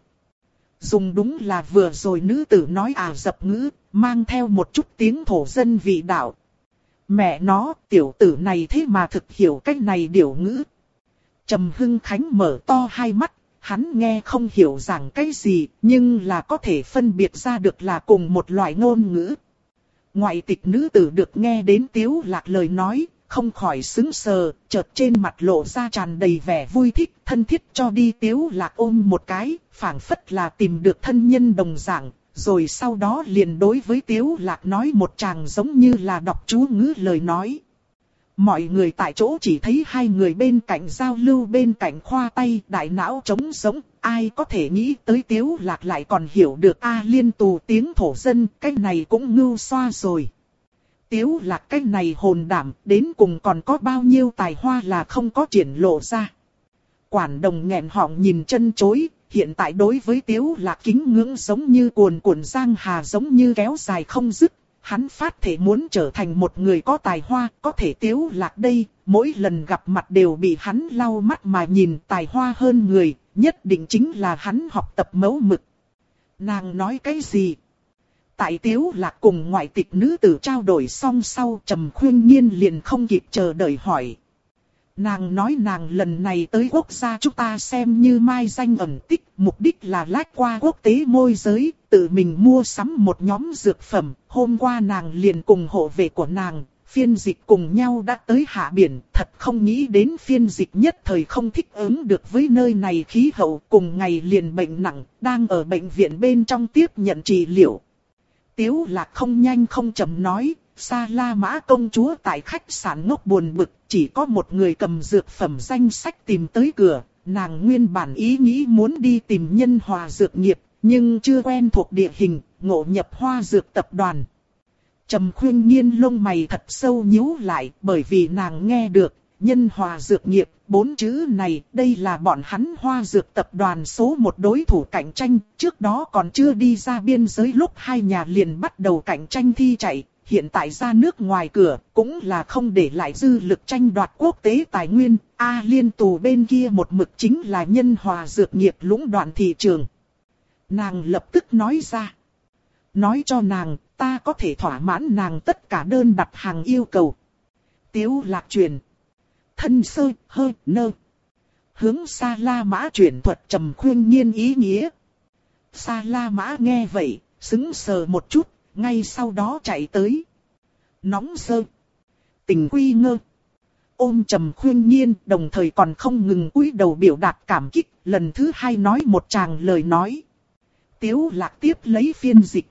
Speaker 1: Dùng đúng là vừa rồi nữ tử nói à dập ngữ, mang theo một chút tiếng thổ dân vị đạo. Mẹ nó, tiểu tử này thế mà thực hiểu cách này điều ngữ. Trầm Hưng Khánh mở to hai mắt, hắn nghe không hiểu rằng cái gì, nhưng là có thể phân biệt ra được là cùng một loại ngôn ngữ. Ngoại tịch nữ tử được nghe đến tiếu lạc lời nói, không khỏi xứng sờ, chợt trên mặt lộ ra tràn đầy vẻ vui thích, thân thiết cho đi tiếu lạc ôm một cái, phảng phất là tìm được thân nhân đồng dạng, rồi sau đó liền đối với tiếu lạc nói một tràng giống như là đọc chú ngữ lời nói. Mọi người tại chỗ chỉ thấy hai người bên cạnh giao lưu bên cạnh khoa tay đại não trống sống, ai có thể nghĩ tới tiếu lạc lại còn hiểu được A liên tù tiếng thổ dân, cái này cũng ngưu xoa rồi. Tiếu lạc cái này hồn đảm, đến cùng còn có bao nhiêu tài hoa là không có triển lộ ra. Quản đồng nghẹn họng nhìn chân chối, hiện tại đối với tiếu lạc kính ngưỡng giống như cuồn cuộn giang hà giống như kéo dài không dứt. Hắn phát thể muốn trở thành một người có tài hoa, có thể tiếu lạc đây, mỗi lần gặp mặt đều bị hắn lau mắt mà nhìn tài hoa hơn người, nhất định chính là hắn học tập mẫu mực. Nàng nói cái gì? Tại tiếu lạc cùng ngoại tịch nữ tử trao đổi xong sau trầm khuyên nhiên liền không kịp chờ đợi hỏi. Nàng nói nàng lần này tới quốc gia chúng ta xem như mai danh ẩn tích, mục đích là lách qua quốc tế môi giới, tự mình mua sắm một nhóm dược phẩm. Hôm qua nàng liền cùng hộ vệ của nàng, phiên dịch cùng nhau đã tới hạ biển, thật không nghĩ đến phiên dịch nhất thời không thích ứng được với nơi này khí hậu, cùng ngày liền bệnh nặng, đang ở bệnh viện bên trong tiếp nhận trị liệu. Tiếu lạc không nhanh không chậm nói, Sa La Mã công chúa tại khách sạn ngốc buồn bực, chỉ có một người cầm dược phẩm danh sách tìm tới cửa, nàng nguyên bản ý nghĩ muốn đi tìm nhân hòa dược nghiệp, nhưng chưa quen thuộc địa hình, ngộ nhập hoa dược tập đoàn. Trầm khuyên nhiên lông mày thật sâu nhíu lại, bởi vì nàng nghe được, nhân hòa dược nghiệp, bốn chữ này, đây là bọn hắn hoa dược tập đoàn số một đối thủ cạnh tranh, trước đó còn chưa đi ra biên giới lúc hai nhà liền bắt đầu cạnh tranh thi chạy, hiện tại ra nước ngoài cửa, cũng là không để lại dư lực tranh đoạt quốc tế tài nguyên, A liên tù bên kia một mực chính là nhân hòa dược nghiệp lũng đoạn thị trường. Nàng lập tức nói ra. Nói cho nàng, ta có thể thỏa mãn nàng tất cả đơn đặt hàng yêu cầu. Tiếu lạc truyền. Thân sơ, hơi, nơ. Hướng Sa La Mã chuyển thuật trầm khuyên nhiên ý nghĩa. Sa La Mã nghe vậy, xứng sờ một chút, ngay sau đó chạy tới. Nóng sơ. Tình quy ngơ. Ôm trầm khuyên nhiên đồng thời còn không ngừng cúi đầu biểu đạt cảm kích, lần thứ hai nói một tràng lời nói. Tiếu lạc tiếp lấy phiên dịch.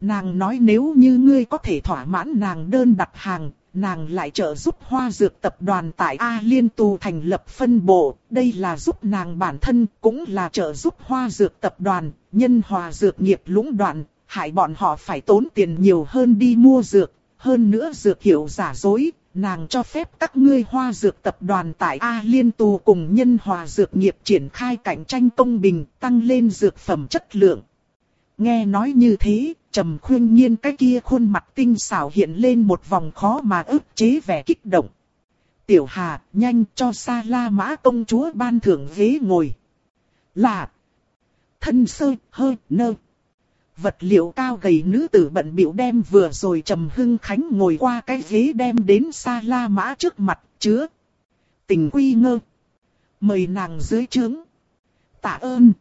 Speaker 1: Nàng nói nếu như ngươi có thể thỏa mãn nàng đơn đặt hàng, nàng lại trợ giúp hoa dược tập đoàn tại A Liên tù thành lập phân bộ, đây là giúp nàng bản thân, cũng là trợ giúp hoa dược tập đoàn, nhân hòa dược nghiệp lũng đoạn, hại bọn họ phải tốn tiền nhiều hơn đi mua dược, hơn nữa dược hiệu giả dối, nàng cho phép các ngươi hoa dược tập đoàn tại A Liên tù cùng nhân hòa dược nghiệp triển khai cạnh tranh công bình, tăng lên dược phẩm chất lượng. Nghe nói như thế, trầm khuyên nhiên cái kia khuôn mặt tinh xảo hiện lên một vòng khó mà ức chế vẻ kích động. Tiểu Hà, nhanh cho Sa La Mã công chúa ban thưởng ghế ngồi. Là thân sơ, hơi, nơ. vật liệu cao gầy nữ tử bận biểu đem vừa rồi Trầm Hưng Khánh ngồi qua cái ghế đem đến Sa la mã trước mặt, chứa. Tình quy ngơ. Mời nàng dưới trướng. Tạ ơn.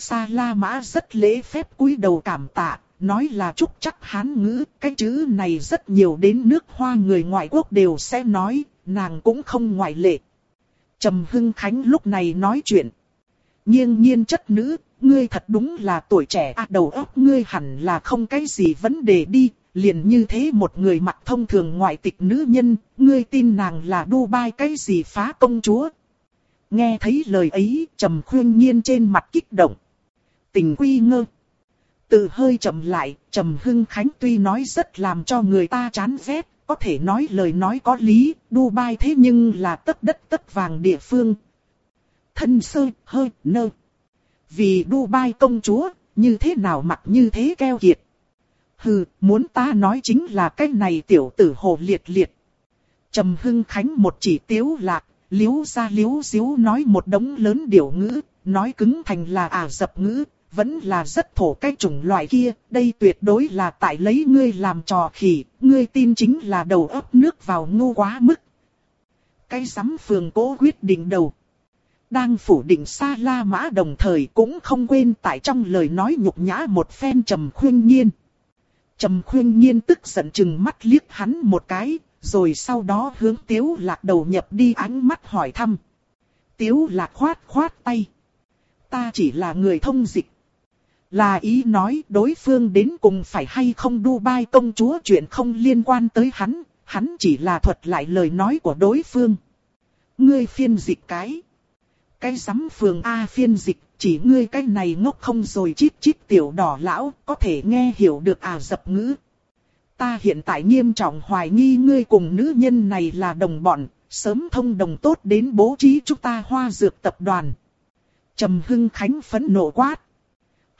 Speaker 1: Sa la mã rất lễ phép cúi đầu cảm tạ, nói là chúc chắc hán ngữ, cái chữ này rất nhiều đến nước hoa người ngoại quốc đều sẽ nói, nàng cũng không ngoại lệ. Trầm Hưng Khánh lúc này nói chuyện. Nhiên nhiên chất nữ, ngươi thật đúng là tuổi trẻ à đầu óc ngươi hẳn là không cái gì vấn đề đi, liền như thế một người mặc thông thường ngoại tịch nữ nhân, ngươi tin nàng là Dubai cái gì phá công chúa. Nghe thấy lời ấy, trầm khuyên nhiên trên mặt kích động. Tình quy ngơ. Từ hơi chậm lại, trầm hưng khánh tuy nói rất làm cho người ta chán ghét, có thể nói lời nói có lý, Dubai thế nhưng là tất đất tất vàng địa phương. Thân sơ, hơi, nơ. Vì Dubai công chúa, như thế nào mặc như thế keo kiệt. Hừ, muốn ta nói chính là cái này tiểu tử hồ liệt liệt. Trầm Hưng Khánh một chỉ tiếu lạc, liếu ra liếu xíu nói một đống lớn điểu ngữ, nói cứng thành là ả dập ngữ, vẫn là rất thổ cái chủng loại kia, đây tuyệt đối là tại lấy ngươi làm trò khỉ, ngươi tin chính là đầu ấp nước vào ngu quá mức. Cái sắm phường cố quyết định đầu. Đang phủ định xa la mã đồng thời cũng không quên tại trong lời nói nhục nhã một phen trầm khuyên nhiên. Trầm khuyên nhiên tức giận chừng mắt liếc hắn một cái, rồi sau đó hướng tiếu lạc đầu nhập đi ánh mắt hỏi thăm. Tiếu lạc khoát khoát tay. Ta chỉ là người thông dịch. Là ý nói đối phương đến cùng phải hay không Dubai công chúa chuyện không liên quan tới hắn, hắn chỉ là thuật lại lời nói của đối phương. Ngươi phiên dịch cái. Cái giám phường A phiên dịch, chỉ ngươi cái này ngốc không rồi chít chít tiểu đỏ lão, có thể nghe hiểu được à dập ngữ. Ta hiện tại nghiêm trọng hoài nghi ngươi cùng nữ nhân này là đồng bọn, sớm thông đồng tốt đến bố trí chúng ta hoa dược tập đoàn. Trầm Hưng Khánh phẫn nộ quát.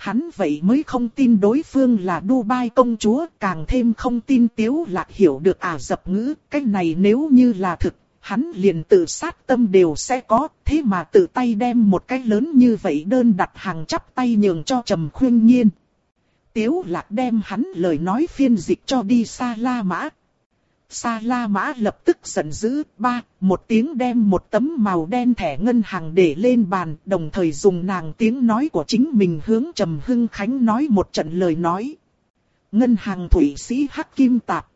Speaker 1: Hắn vậy mới không tin đối phương là Dubai công chúa, càng thêm không tin Tiếu Lạc hiểu được à dập ngữ, cái này nếu như là thực, hắn liền tự sát tâm đều sẽ có, thế mà tự tay đem một cái lớn như vậy đơn đặt hàng chắp tay nhường cho Trầm Khuyên Nhiên. Tiếu Lạc đem hắn lời nói phiên dịch cho đi xa La Mã. Sa La Mã lập tức giận dữ, ba, một tiếng đem một tấm màu đen thẻ ngân hàng để lên bàn, đồng thời dùng nàng tiếng nói của chính mình hướng Trầm Hưng Khánh nói một trận lời nói. Ngân hàng thủy sĩ Hắc Kim Tạp.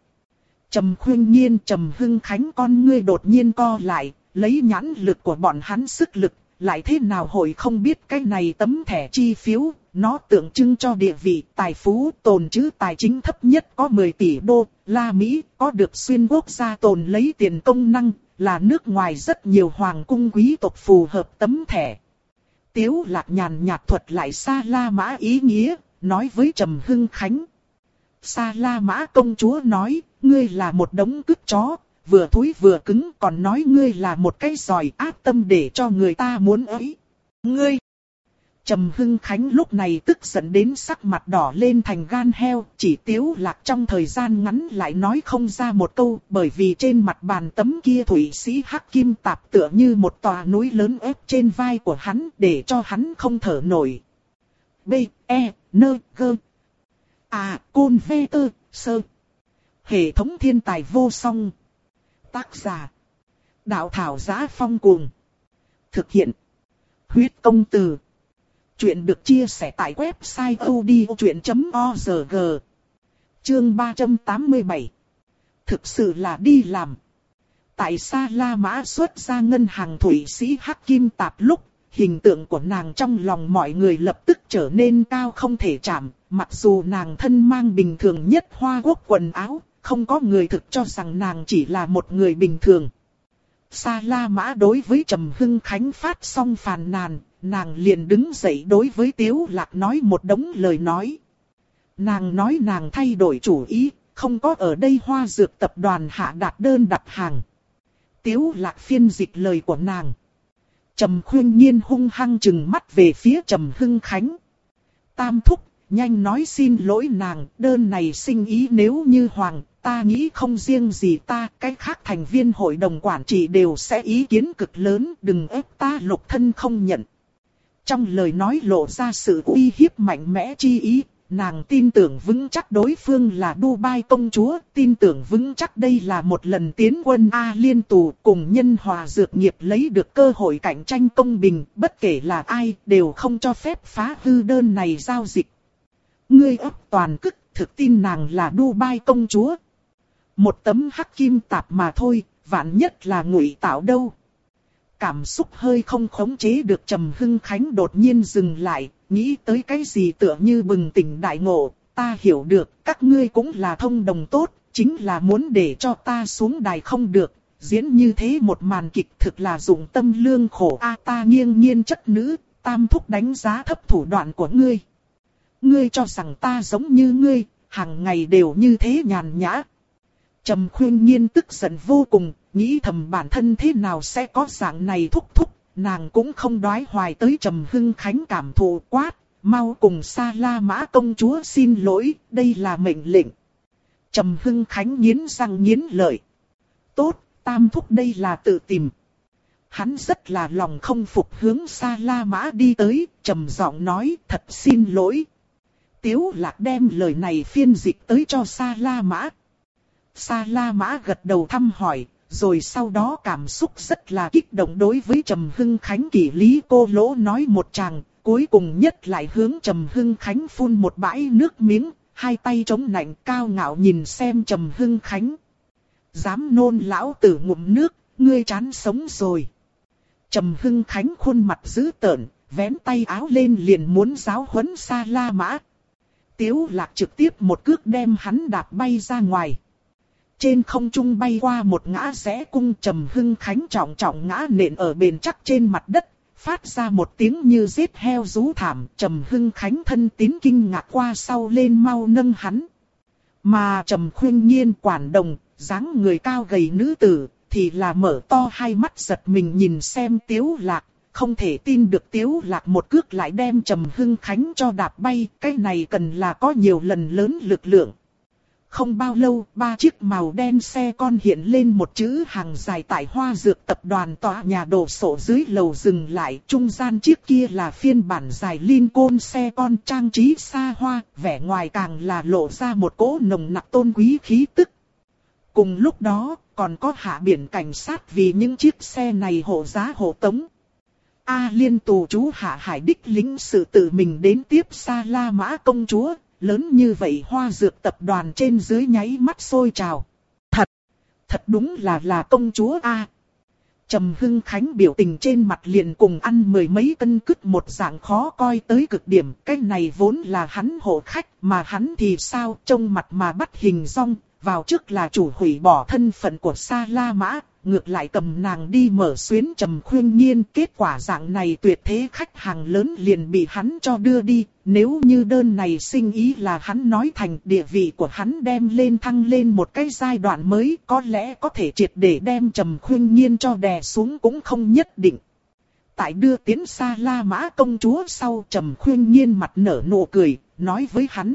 Speaker 1: Trầm khuyên nhiên Trầm Hưng Khánh con ngươi đột nhiên co lại, lấy nhãn lực của bọn hắn sức lực, lại thế nào hội không biết cái này tấm thẻ chi phiếu, nó tượng trưng cho địa vị tài phú tồn trữ tài chính thấp nhất có 10 tỷ đô la Mỹ, có được xuyên quốc gia tồn lấy tiền công năng, là nước ngoài rất nhiều hoàng cung quý tộc phù hợp tấm thẻ. Tiếu lạc nhàn nhạt thuật lại xa la mã ý nghĩa, nói với Trầm Hưng Khánh. Sa la mã công chúa nói, ngươi là một đống cứt chó, vừa thúi vừa cứng còn nói ngươi là một cái giỏi ác tâm để cho người ta muốn ấy. Ngươi! Trầm Hưng Khánh lúc này tức giận đến sắc mặt đỏ lên thành gan heo, chỉ tiếu lạc trong thời gian ngắn lại nói không ra một câu, bởi vì trên mặt bàn tấm kia thủy sĩ hắc kim tạp tựa như một tòa núi lớn ép trên vai của hắn để cho hắn không thở nổi. B, E, N, G. À, Côn V, T, Sơ. Hệ thống thiên tài vô song. Tác giả. Đạo thảo giá phong cuồng. Thực hiện. Huyết công từ. Chuyện được chia sẻ tại website odchuyện.org. Chương 387. Thực sự là đi làm. Tại Sa La Mã xuất ra ngân hàng thủy sĩ Hắc Kim Tạp lúc, hình tượng của nàng trong lòng mọi người lập tức trở nên cao không thể chạm, mặc dù nàng thân mang bình thường nhất hoa quốc quần áo, không có người thực cho rằng nàng chỉ là một người bình thường. Sa La Mã đối với Trầm Hưng Khánh phát xong phàn nàn, nàng liền đứng dậy đối với Tiếu Lạc nói một đống lời nói. Nàng nói nàng thay đổi chủ ý, không có ở đây hoa dược tập đoàn hạ đạt đơn đặt hàng. Tiếu Lạc phiên dịch lời của nàng. Trầm khuyên nhiên hung hăng chừng mắt về phía Trầm Hưng Khánh. Tam thúc, nhanh nói xin lỗi nàng, đơn này sinh ý nếu như hoàng, ta nghĩ không riêng gì ta, cái khác thành viên hội đồng quản trị đều sẽ ý kiến cực lớn, đừng ép ta lục thân không nhận. Trong lời nói lộ ra sự uy hiếp mạnh mẽ chi ý, nàng tin tưởng vững chắc đối phương là Dubai công chúa, tin tưởng vững chắc đây là một lần tiến quân A liên tù cùng nhân hòa dược nghiệp lấy được cơ hội cạnh tranh công bình, bất kể là ai đều không cho phép phá hư đơn này giao dịch. Ngươi ấp toàn cức, thực tin nàng là Dubai công chúa. Một tấm hắc kim tạp mà thôi, vạn nhất là ngụy tạo đâu. Cảm xúc hơi không khống chế được Trầm Hưng Khánh đột nhiên dừng lại, nghĩ tới cái gì tựa như bừng tỉnh đại ngộ, ta hiểu được, các ngươi cũng là thông đồng tốt, chính là muốn để cho ta xuống đài không được, diễn như thế một màn kịch thực là dụng tâm lương khổ a ta nghiêng nhiên chất nữ, tam thúc đánh giá thấp thủ đoạn của ngươi. Ngươi cho rằng ta giống như ngươi, hàng ngày đều như thế nhàn nhã. Trầm khuyên nhiên tức giận vô cùng, nghĩ thầm bản thân thế nào sẽ có dạng này thúc thúc, nàng cũng không đoái hoài tới Trầm Hưng Khánh cảm thụ quát, mau cùng Sa La Mã công chúa xin lỗi, đây là mệnh lệnh. Trầm Hưng Khánh nghiến răng nghiến lợi. Tốt, tam thúc đây là tự tìm. Hắn rất là lòng không phục hướng Sa La Mã đi tới, trầm giọng nói thật xin lỗi. Tiếu lạc đem lời này phiên dịch tới cho Sa La Mã. Sa La Mã gật đầu thăm hỏi, rồi sau đó cảm xúc rất là kích động đối với Trầm Hưng Khánh kỷ lý cô lỗ nói một tràng, cuối cùng nhất lại hướng Trầm Hưng Khánh phun một bãi nước miếng, hai tay chống nạnh cao ngạo nhìn xem Trầm Hưng Khánh. Dám nôn lão tử ngụm nước, ngươi chán sống rồi. Trầm Hưng Khánh khuôn mặt dữ tợn, vén tay áo lên liền muốn giáo huấn xa La Mã. Tiếu lạc trực tiếp một cước đem hắn đạp bay ra ngoài. Trên không trung bay qua một ngã rẽ cung trầm hưng khánh trọng trọng ngã nện ở bền chắc trên mặt đất, phát ra một tiếng như giết heo rú thảm, trầm hưng khánh thân tín kinh ngạc qua sau lên mau nâng hắn. Mà trầm khuyên nhiên quản đồng, dáng người cao gầy nữ tử, thì là mở to hai mắt giật mình nhìn xem tiếu lạc, không thể tin được tiếu lạc một cước lại đem trầm hưng khánh cho đạp bay, cái này cần là có nhiều lần lớn lực lượng. Không bao lâu, ba chiếc màu đen xe con hiện lên một chữ hàng dài tại hoa dược tập đoàn tòa nhà đổ sổ dưới lầu dừng lại. Trung gian chiếc kia là phiên bản dài Lincoln xe con trang trí xa hoa, vẻ ngoài càng là lộ ra một cỗ nồng nặc tôn quý khí tức. Cùng lúc đó, còn có hạ biển cảnh sát vì những chiếc xe này hộ giá hộ tống. A liên tù chú hạ hải đích lính sự tự mình đến tiếp xa la mã công chúa, lớn như vậy hoa dược tập đoàn trên dưới nháy mắt sôi trào. Thật, thật đúng là là công chúa A. Trầm Hưng Khánh biểu tình trên mặt liền cùng ăn mười mấy cân cứt một dạng khó coi tới cực điểm. Cái này vốn là hắn hộ khách mà hắn thì sao trông mặt mà bắt hình rong. Vào trước là chủ hủy bỏ thân phận của Sa La Mã, ngược lại cầm nàng đi mở xuyến trầm khuyên nhiên. Kết quả dạng này tuyệt thế khách hàng lớn liền bị hắn cho đưa đi. Nếu như đơn này sinh ý là hắn nói thành địa vị của hắn đem lên thăng lên một cái giai đoạn mới có lẽ có thể triệt để đem trầm khuyên nhiên cho đè xuống cũng không nhất định. Tại đưa tiến xa la mã công chúa sau trầm khuyên nhiên mặt nở nụ cười, nói với hắn.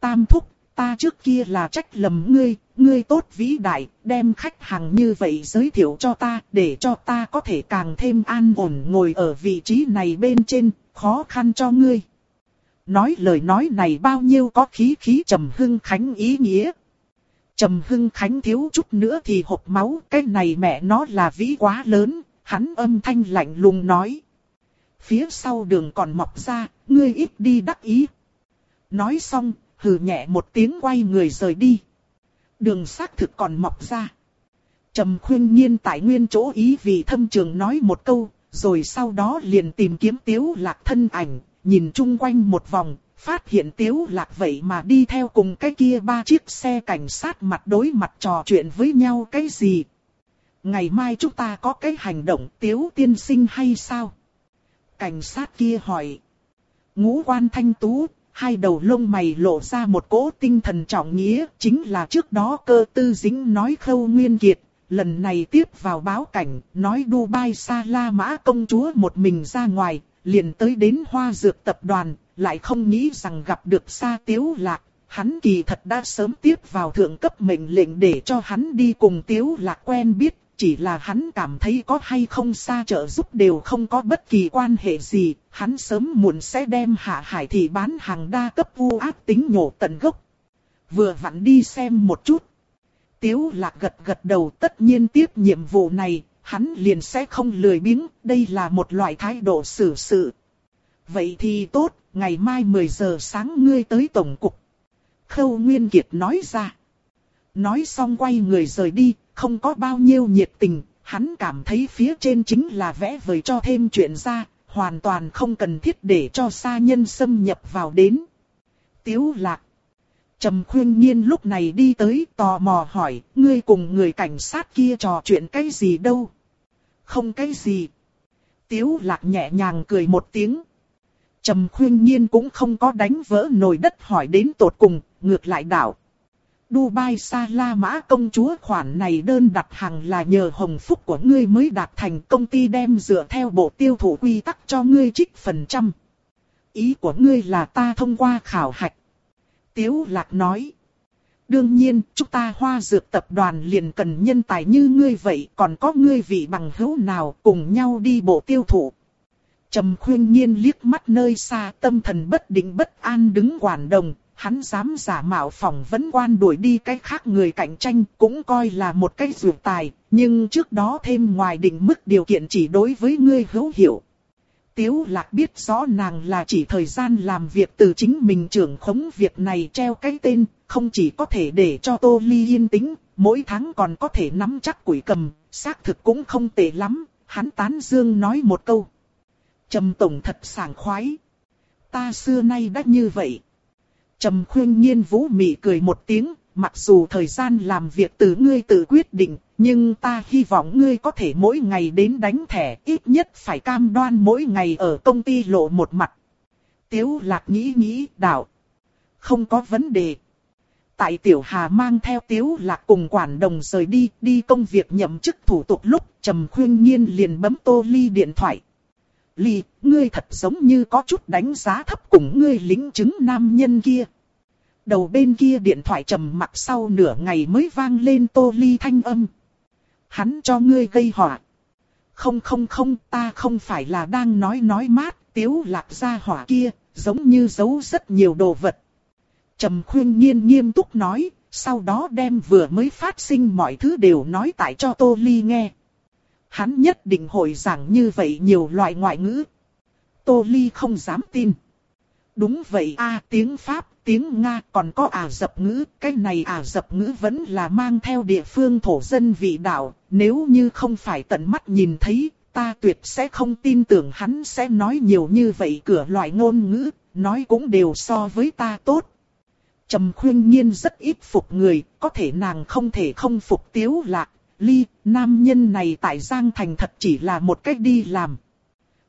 Speaker 1: Tam thúc, ta trước kia là trách lầm ngươi, ngươi tốt vĩ đại, đem khách hàng như vậy giới thiệu cho ta, để cho ta có thể càng thêm an ổn ngồi ở vị trí này bên trên, khó khăn cho ngươi. Nói lời nói này bao nhiêu có khí khí trầm hưng khánh ý nghĩa. Trầm hưng khánh thiếu chút nữa thì hộp máu, cái này mẹ nó là vĩ quá lớn, hắn âm thanh lạnh lùng nói. Phía sau đường còn mọc ra, ngươi ít đi đắc ý. Nói xong, hừ nhẹ một tiếng quay người rời đi. Đường xác thực còn mọc ra. Trầm khuyên nhiên tại nguyên chỗ ý vì thâm trường nói một câu, rồi sau đó liền tìm kiếm tiếu lạc thân ảnh, nhìn chung quanh một vòng, phát hiện tiếu lạc vậy mà đi theo cùng cái kia ba chiếc xe cảnh sát mặt đối mặt trò chuyện với nhau cái gì. Ngày mai chúng ta có cái hành động tiếu tiên sinh hay sao? Cảnh sát kia hỏi. Ngũ quan thanh tú, hai đầu lông mày lộ ra một cỗ tinh thần trọng nghĩa, chính là trước đó cơ tư dính nói khâu nguyên kiệt, lần này tiếp vào báo cảnh, nói Dubai Sa La Mã công chúa một mình ra ngoài, liền tới đến hoa dược tập đoàn, lại không nghĩ rằng gặp được Sa Tiếu Lạc. Hắn kỳ thật đã sớm tiếp vào thượng cấp mệnh lệnh để cho hắn đi cùng Tiếu Lạc quen biết, chỉ là hắn cảm thấy có hay không xa trợ giúp đều không có bất kỳ quan hệ gì, hắn sớm muộn sẽ đem hạ hải thị bán hàng đa cấp u ác tính nhổ tận gốc. Vừa vặn đi xem một chút. Tiếu lạc gật gật đầu tất nhiên tiếp nhiệm vụ này, hắn liền sẽ không lười biếng, đây là một loại thái độ xử sự. Vậy thì tốt, ngày mai 10 giờ sáng ngươi tới tổng cục. Khâu Nguyên Kiệt nói ra. Nói xong quay người rời đi, không có bao nhiêu nhiệt tình, hắn cảm thấy phía trên chính là vẽ vời cho thêm chuyện ra, hoàn toàn không cần thiết để cho xa nhân xâm nhập vào đến. Tiếu lạc. Trầm khuyên nhiên lúc này đi tới tò mò hỏi, ngươi cùng người cảnh sát kia trò chuyện cái gì đâu? Không cái gì. Tiếu lạc nhẹ nhàng cười một tiếng. Trầm khuyên nhiên cũng không có đánh vỡ nồi đất hỏi đến tột cùng, ngược lại đảo. Dubai Sa La Mã công chúa khoản này đơn đặt hàng là nhờ hồng phúc của ngươi mới đạt thành công ty đem dựa theo bộ tiêu thụ quy tắc cho ngươi trích phần trăm. Ý của ngươi là ta thông qua khảo hạch. Tiếu Lạc nói. Đương nhiên, chúng ta hoa dược tập đoàn liền cần nhân tài như ngươi vậy, còn có ngươi vị bằng hữu nào cùng nhau đi bộ tiêu thụ. Trầm khuyên nhiên liếc mắt nơi xa tâm thần bất định bất an đứng quản đồng, hắn dám giả mạo phỏng vấn quan đuổi đi cái khác người cạnh tranh cũng coi là một cái dược tài, nhưng trước đó thêm ngoài định mức điều kiện chỉ đối với ngươi hữu hiệu. Tiếu lạc biết rõ nàng là chỉ thời gian làm việc từ chính mình trưởng khống việc này treo cái tên, không chỉ có thể để cho Tô Ly yên tĩnh, mỗi tháng còn có thể nắm chắc quỷ cầm, xác thực cũng không tệ lắm, hắn tán dương nói một câu. Trầm tổng thật sảng khoái. Ta xưa nay đã như vậy. Trầm khuyên nhiên vũ mị cười một tiếng, mặc dù thời gian làm việc từ ngươi tự quyết định, nhưng ta hy vọng ngươi có thể mỗi ngày đến đánh thẻ, ít nhất phải cam đoan mỗi ngày ở công ty lộ một mặt. Tiếu lạc nghĩ nghĩ, đạo. Không có vấn đề. Tại Tiểu Hà mang theo Tiếu Lạc cùng quản đồng rời đi, đi công việc nhậm chức thủ tục lúc, Trầm Khuyên Nhiên liền bấm Tô Ly điện thoại. Ly, ngươi thật giống như có chút đánh giá thấp cùng ngươi lính chứng nam nhân kia. Đầu bên kia điện thoại trầm mặc sau nửa ngày mới vang lên Tô Ly thanh âm. Hắn cho ngươi gây họa. Không không không, ta không phải là đang nói nói mát, tiếu lạc ra hỏa kia, giống như giấu rất nhiều đồ vật. Trầm khuyên nhiên nghiêm túc nói, sau đó đem vừa mới phát sinh mọi thứ đều nói tại cho Tô Ly nghe. Hắn nhất định hội giảng như vậy nhiều loại ngoại ngữ. Tô Ly không dám tin. Đúng vậy a tiếng Pháp, tiếng Nga còn có ả dập ngữ. Cái này ả dập ngữ vẫn là mang theo địa phương thổ dân vị đạo. Nếu như không phải tận mắt nhìn thấy, ta tuyệt sẽ không tin tưởng hắn sẽ nói nhiều như vậy cửa loại ngôn ngữ. Nói cũng đều so với ta tốt. Trầm khuyên nhiên rất ít phục người, có thể nàng không thể không phục tiếu lạc. Ly, nam nhân này tại Giang Thành thật chỉ là một cách đi làm.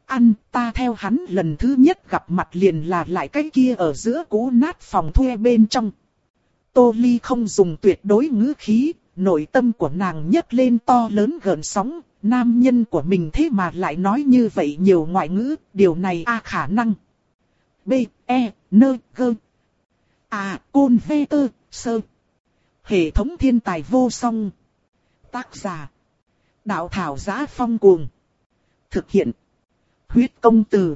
Speaker 1: Ăn, ta theo hắn lần thứ nhất gặp mặt liền là lại cái kia ở giữa cũ nát phòng thuê bên trong. Tô Ly không dùng tuyệt đối ngữ khí, nội tâm của nàng nhấc lên to lớn gần sóng, nam nhân của mình thế mà lại nói như vậy nhiều ngoại ngữ, điều này a khả năng. B, E, N, G. À, Côn V, Tơ, Sơ. Hệ thống thiên tài vô song. Tác giả. Đạo thảo giá phong cuồng. Thực hiện. Huyết công từ.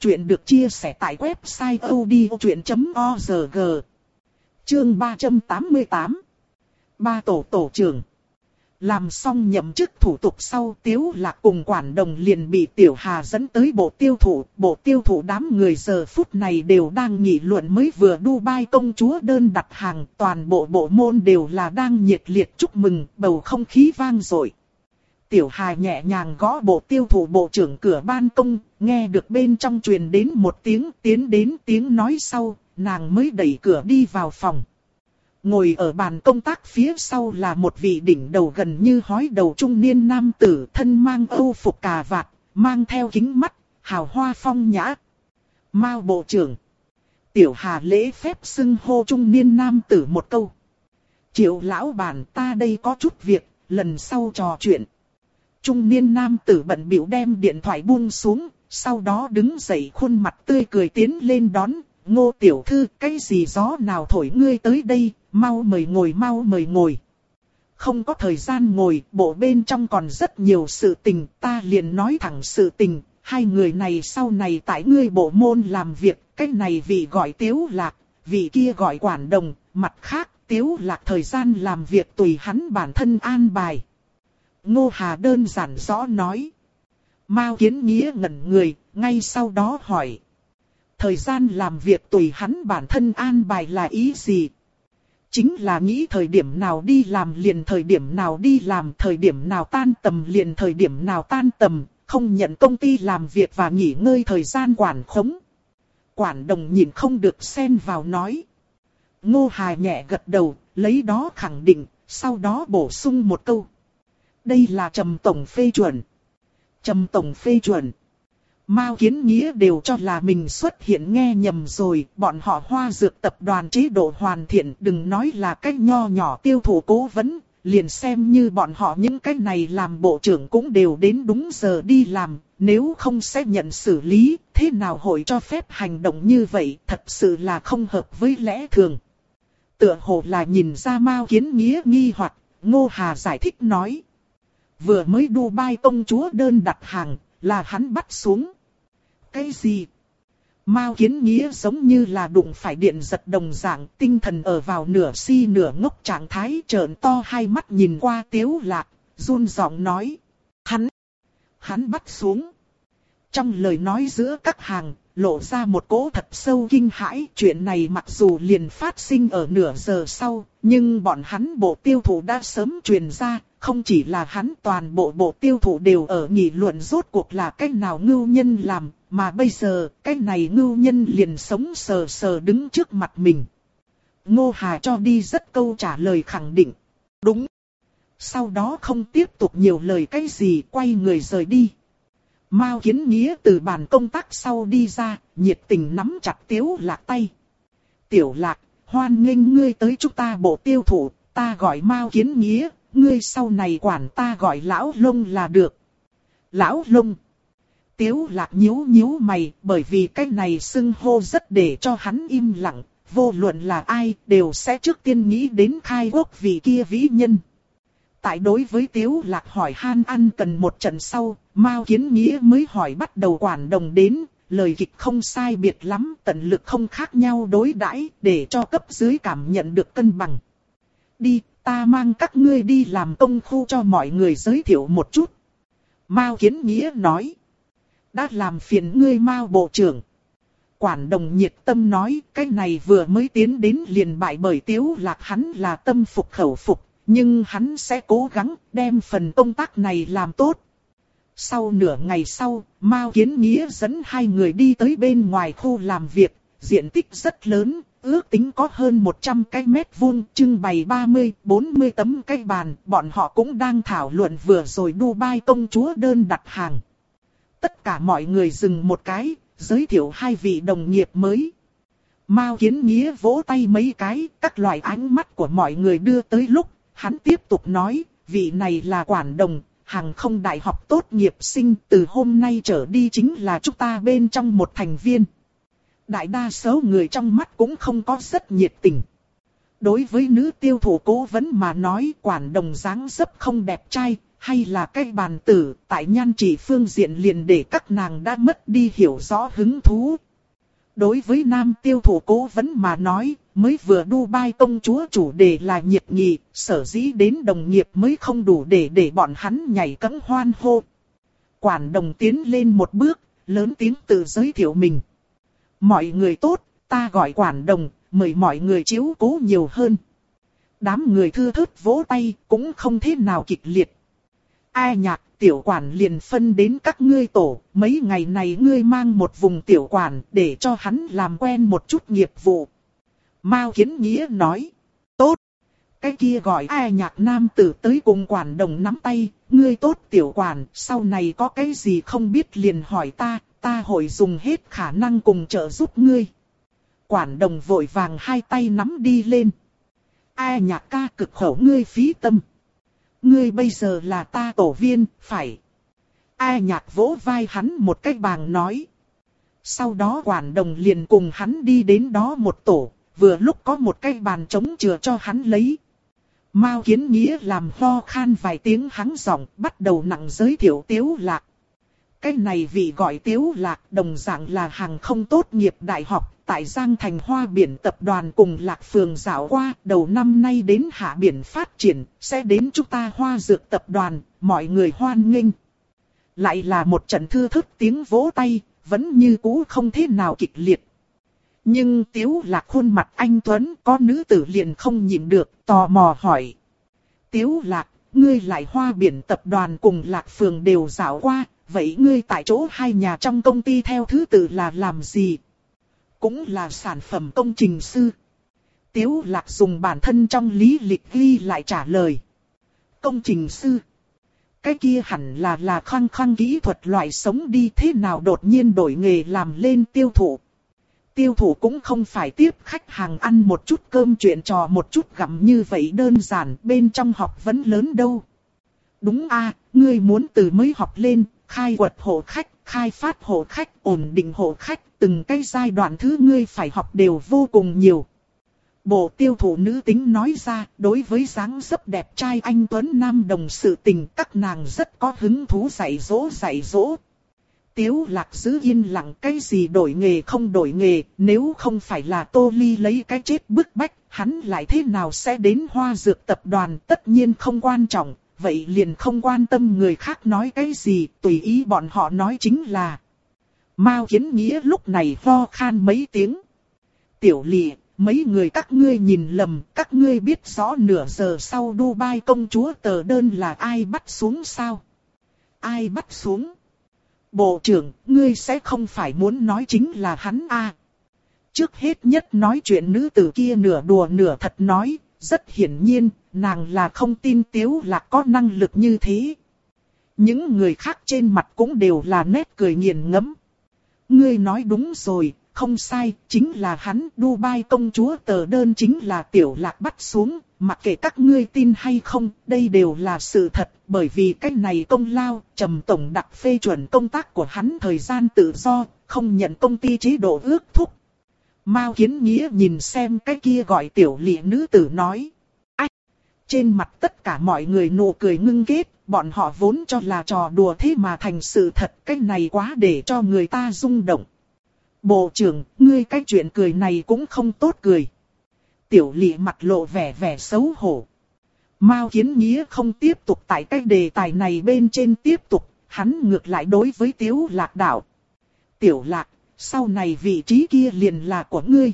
Speaker 1: Chuyện được chia sẻ tại website odchuyện.org. Chương 388. Ba tổ tổ trưởng. Làm xong nhậm chức thủ tục sau Tiếu Lạc cùng quản đồng liền bị Tiểu Hà dẫn tới bộ tiêu thụ. Bộ tiêu thụ đám người giờ phút này đều đang nghị luận mới vừa Dubai công chúa đơn đặt hàng. Toàn bộ bộ môn đều là đang nhiệt liệt chúc mừng, bầu không khí vang dội. Tiểu Hà nhẹ nhàng gõ bộ tiêu thụ bộ trưởng cửa ban công, nghe được bên trong truyền đến một tiếng tiến đến tiếng nói sau, nàng mới đẩy cửa đi vào phòng. Ngồi ở bàn công tác phía sau là một vị đỉnh đầu gần như hói đầu trung niên nam tử thân mang âu phục cà vạt, mang theo kính mắt, hào hoa phong nhã. Mao bộ trưởng. Tiểu Hà lễ phép xưng hô trung niên nam tử một câu. Triệu lão bản ta đây có chút việc, lần sau trò chuyện. Trung niên nam tử bận biểu đem điện thoại buông xuống, sau đó đứng dậy khuôn mặt tươi cười tiến lên đón, ngô tiểu thư, cái gì gió nào thổi ngươi tới đây, mau mời ngồi mau mời ngồi. không có thời gian ngồi, bộ bên trong còn rất nhiều sự tình, ta liền nói thẳng sự tình, hai người này sau này tại ngươi bộ môn làm việc, cái này vị gọi tiếu lạc, vị kia gọi quản đồng, mặt khác tiếu lạc thời gian làm việc tùy hắn bản thân an bài. Ngô Hà đơn giản rõ nói. Mao Kiến Nghĩa ngẩn người, ngay sau đó hỏi. Thời gian làm việc tùy hắn bản thân an bài là ý gì? Chính là nghĩ thời điểm nào đi làm liền thời điểm nào đi làm, thời điểm nào tan tầm liền thời điểm nào tan tầm, không nhận công ty làm việc và nghỉ ngơi thời gian quản khống. Quản đồng nhìn không được xen vào nói. Ngô Hà nhẹ gật đầu, lấy đó khẳng định, sau đó bổ sung một câu. Đây là Trầm Tổng phê chuẩn. Trầm Tổng phê chuẩn. Mao Kiến Nghĩa đều cho là mình xuất hiện nghe nhầm rồi, bọn họ hoa dược tập đoàn chế độ hoàn thiện đừng nói là cách nho nhỏ tiêu thụ cố vấn, liền xem như bọn họ những cái này làm bộ trưởng cũng đều đến đúng giờ đi làm, nếu không sẽ nhận xử lý, thế nào hội cho phép hành động như vậy, thật sự là không hợp với lẽ thường. Tựa hồ là nhìn ra Mao Kiến Nghĩa nghi hoặc, Ngô Hà giải thích nói. Vừa mới Dubai công chúa đơn đặt hàng, là hắn bắt xuống. Cái gì? Mao kiến nghĩa giống như là đụng phải điện giật đồng dạng, tinh thần ở vào nửa si nửa ngốc trạng thái trợn to hai mắt nhìn qua tiếu lạc, run giọng nói. Hắn, hắn bắt xuống. Trong lời nói giữa các hàng, lộ ra một cỗ thật sâu kinh hãi. Chuyện này mặc dù liền phát sinh ở nửa giờ sau, nhưng bọn hắn bộ tiêu thụ đã sớm truyền ra, không chỉ là hắn toàn bộ bộ tiêu thụ đều ở nghị luận rốt cuộc là cách nào ngưu nhân làm, mà bây giờ cái này ngưu nhân liền sống sờ sờ đứng trước mặt mình. Ngô Hà cho đi rất câu trả lời khẳng định. Đúng. Sau đó không tiếp tục nhiều lời cái gì quay người rời đi. Mao Kiến Nghĩa từ bàn công tác sau đi ra, nhiệt tình nắm chặt Tiếu Lạc tay. Tiểu Lạc, hoan nghênh ngươi tới chúng ta bộ tiêu thụ, ta gọi Mao Kiến Nghĩa, ngươi sau này quản ta gọi Lão Lông là được. Lão Lông. Tiếu Lạc nhíu nhíu mày, bởi vì cái này xưng hô rất để cho hắn im lặng, vô luận là ai đều sẽ trước tiên nghĩ đến khai quốc vị kia vĩ nhân. Tại đối với Tiếu Lạc hỏi han ăn cần một trận sau, Mao Kiến Nghĩa mới hỏi bắt đầu quản đồng đến, lời kịch không sai biệt lắm, tận lực không khác nhau đối đãi để cho cấp dưới cảm nhận được cân bằng. Đi, ta mang các ngươi đi làm công khu cho mọi người giới thiệu một chút. Mao Kiến Nghĩa nói. Đã làm phiền ngươi Mao Bộ trưởng. Quản đồng nhiệt tâm nói, cái này vừa mới tiến đến liền bại bởi tiếu lạc hắn là tâm phục khẩu phục, nhưng hắn sẽ cố gắng đem phần công tác này làm tốt. Sau nửa ngày sau, Mao Kiến Nghĩa dẫn hai người đi tới bên ngoài khu làm việc, diện tích rất lớn, ước tính có hơn 100 cái mét vuông, trưng bày 30-40 tấm cây bàn, bọn họ cũng đang thảo luận vừa rồi Dubai công chúa đơn đặt hàng. Tất cả mọi người dừng một cái, giới thiệu hai vị đồng nghiệp mới. Mao Kiến Nghĩa vỗ tay mấy cái, các loại ánh mắt của mọi người đưa tới lúc, hắn tiếp tục nói, vị này là quản đồng, hàng không đại học tốt nghiệp sinh, từ hôm nay trở đi chính là chúng ta bên trong một thành viên. Đại đa số người trong mắt cũng không có rất nhiệt tình. Đối với nữ tiêu thụ cố vấn mà nói quản đồng dáng dấp không đẹp trai, hay là cái bàn tử, tại nhan chỉ phương diện liền để các nàng đã mất đi hiểu rõ hứng thú. Đối với nam tiêu thụ cố vấn mà nói, mới vừa Dubai công chúa chủ đề là nhiệt nghị, sở dĩ đến đồng nghiệp mới không đủ để để bọn hắn nhảy cẫng hoan hô. Quản đồng tiến lên một bước, lớn tiếng tự giới thiệu mình. Mọi người tốt, ta gọi quản đồng, mời mọi người chiếu cố nhiều hơn. Đám người thư thớt vỗ tay, cũng không thế nào kịch liệt. Ai nhạc, tiểu quản liền phân đến các ngươi tổ, mấy ngày này ngươi mang một vùng tiểu quản để cho hắn làm quen một chút nghiệp vụ. Mao Kiến Nghĩa nói. Cái kia gọi ai nhạc nam tử tới cùng quản đồng nắm tay, ngươi tốt tiểu quản, sau này có cái gì không biết liền hỏi ta, ta hội dùng hết khả năng cùng trợ giúp ngươi. Quản đồng vội vàng hai tay nắm đi lên. Ai nhạc ca cực khổ ngươi phí tâm. Ngươi bây giờ là ta tổ viên, phải. Ai nhạc vỗ vai hắn một cách bàng nói. Sau đó quản đồng liền cùng hắn đi đến đó một tổ, vừa lúc có một cái bàn trống chừa cho hắn lấy. Mao Kiến Nghĩa làm ho khan vài tiếng hắng giọng, bắt đầu nặng giới thiệu Tiếu Lạc. Cái này vị gọi Tiếu Lạc đồng dạng là hàng không tốt nghiệp đại học, tại Giang Thành Hoa Biển Tập đoàn cùng Lạc Phường dạo qua, đầu năm nay đến hạ biển phát triển, sẽ đến chúng ta Hoa Dược Tập đoàn, mọi người hoan nghênh. Lại là một trận thư thức tiếng vỗ tay, vẫn như cũ không thế nào kịch liệt. Nhưng Tiếu Lạc khuôn mặt anh Tuấn có nữ tử liền không nhịn được, tò mò hỏi. Tiếu Lạc, ngươi lại hoa biển tập đoàn cùng Lạc Phường đều dạo qua, vậy ngươi tại chỗ hai nhà trong công ty theo thứ tự là làm gì? Cũng là sản phẩm công trình sư. Tiếu Lạc dùng bản thân trong lý lịch ghi lại trả lời. Công trình sư. Cái kia hẳn là là khăng khăng kỹ thuật loại sống đi thế nào đột nhiên đổi nghề làm lên tiêu thụ. Tiêu thụ cũng không phải tiếp khách hàng ăn một chút cơm chuyện trò một chút gặm như vậy đơn giản bên trong học vẫn lớn đâu. Đúng a ngươi muốn từ mới học lên, khai quật hộ khách, khai phát hộ khách, ổn định hộ khách, từng cái giai đoạn thứ ngươi phải học đều vô cùng nhiều. Bộ tiêu thụ nữ tính nói ra, đối với dáng dấp đẹp trai anh Tuấn Nam đồng sự tình các nàng rất có hứng thú dạy dỗ dạy dỗ. Tiếu lạc giữ yên lặng cái gì đổi nghề không đổi nghề, nếu không phải là Tô Ly lấy cái chết bức bách, hắn lại thế nào sẽ đến hoa dược tập đoàn tất nhiên không quan trọng, vậy liền không quan tâm người khác nói cái gì, tùy ý bọn họ nói chính là. Mao Kiến Nghĩa lúc này ho khan mấy tiếng. Tiểu lị, mấy người các ngươi nhìn lầm, các ngươi biết rõ nửa giờ sau Dubai công chúa tờ đơn là ai bắt xuống sao? Ai bắt xuống? Bộ trưởng, ngươi sẽ không phải muốn nói chính là hắn a à, Trước hết nhất nói chuyện nữ tử kia nửa đùa nửa thật nói, rất hiển nhiên, nàng là không tin Tiếu là có năng lực như thế. Những người khác trên mặt cũng đều là nét cười nghiền ngẫm. Ngươi nói đúng rồi, không sai, chính là hắn, Dubai công chúa tờ đơn chính là Tiểu Lạc bắt xuống, mặc kệ các ngươi tin hay không, đây đều là sự thật, bởi vì cái này công lao, trầm tổng đặc phê chuẩn công tác của hắn thời gian tự do, không nhận công ty chế độ ước thúc. Mao Kiến Nghĩa nhìn xem cái kia gọi tiểu lị nữ tử nói. Ách! Trên mặt tất cả mọi người nụ cười ngưng kết, bọn họ vốn cho là trò đùa thế mà thành sự thật, cái này quá để cho người ta rung động. Bộ trưởng, ngươi cái chuyện cười này cũng không tốt cười. Tiểu lị mặt lộ vẻ vẻ xấu hổ. Mao Kiến Nghĩa không tiếp tục tại cái đề tài này bên trên tiếp tục, hắn ngược lại đối với Tiếu Lạc đạo. Tiểu Lạc, sau này vị trí kia liền là của ngươi.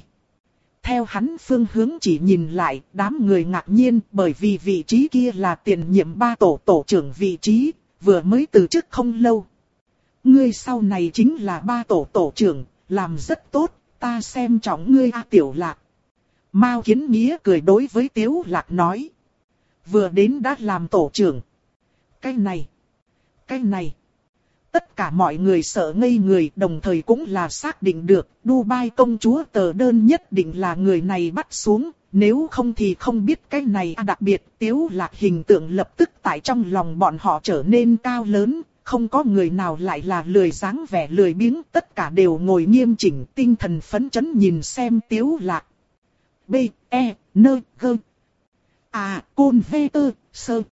Speaker 1: Theo hắn phương hướng chỉ nhìn lại, đám người ngạc nhiên bởi vì vị trí kia là tiền nhiệm ba tổ tổ trưởng vị trí, vừa mới từ chức không lâu. Ngươi sau này chính là ba tổ tổ trưởng, làm rất tốt, ta xem trọng ngươi A Tiểu Lạc. Mao Kiến Nghĩa cười đối với Tiếu Lạc nói. Vừa đến đã làm tổ trưởng. Cái này. Cái này. Tất cả mọi người sợ ngây người, đồng thời cũng là xác định được, Dubai công chúa tờ đơn nhất định là người này bắt xuống. Nếu không thì không biết cái này à, đặc biệt, tiếu lạc hình tượng lập tức tại trong lòng bọn họ trở nên cao lớn. Không có người nào lại là lười dáng vẻ lười biếng, tất cả đều ngồi nghiêm chỉnh, tinh thần phấn chấn nhìn xem tiếu lạc. B, E, N, G. À, Côn Vê Tơ, Sơ.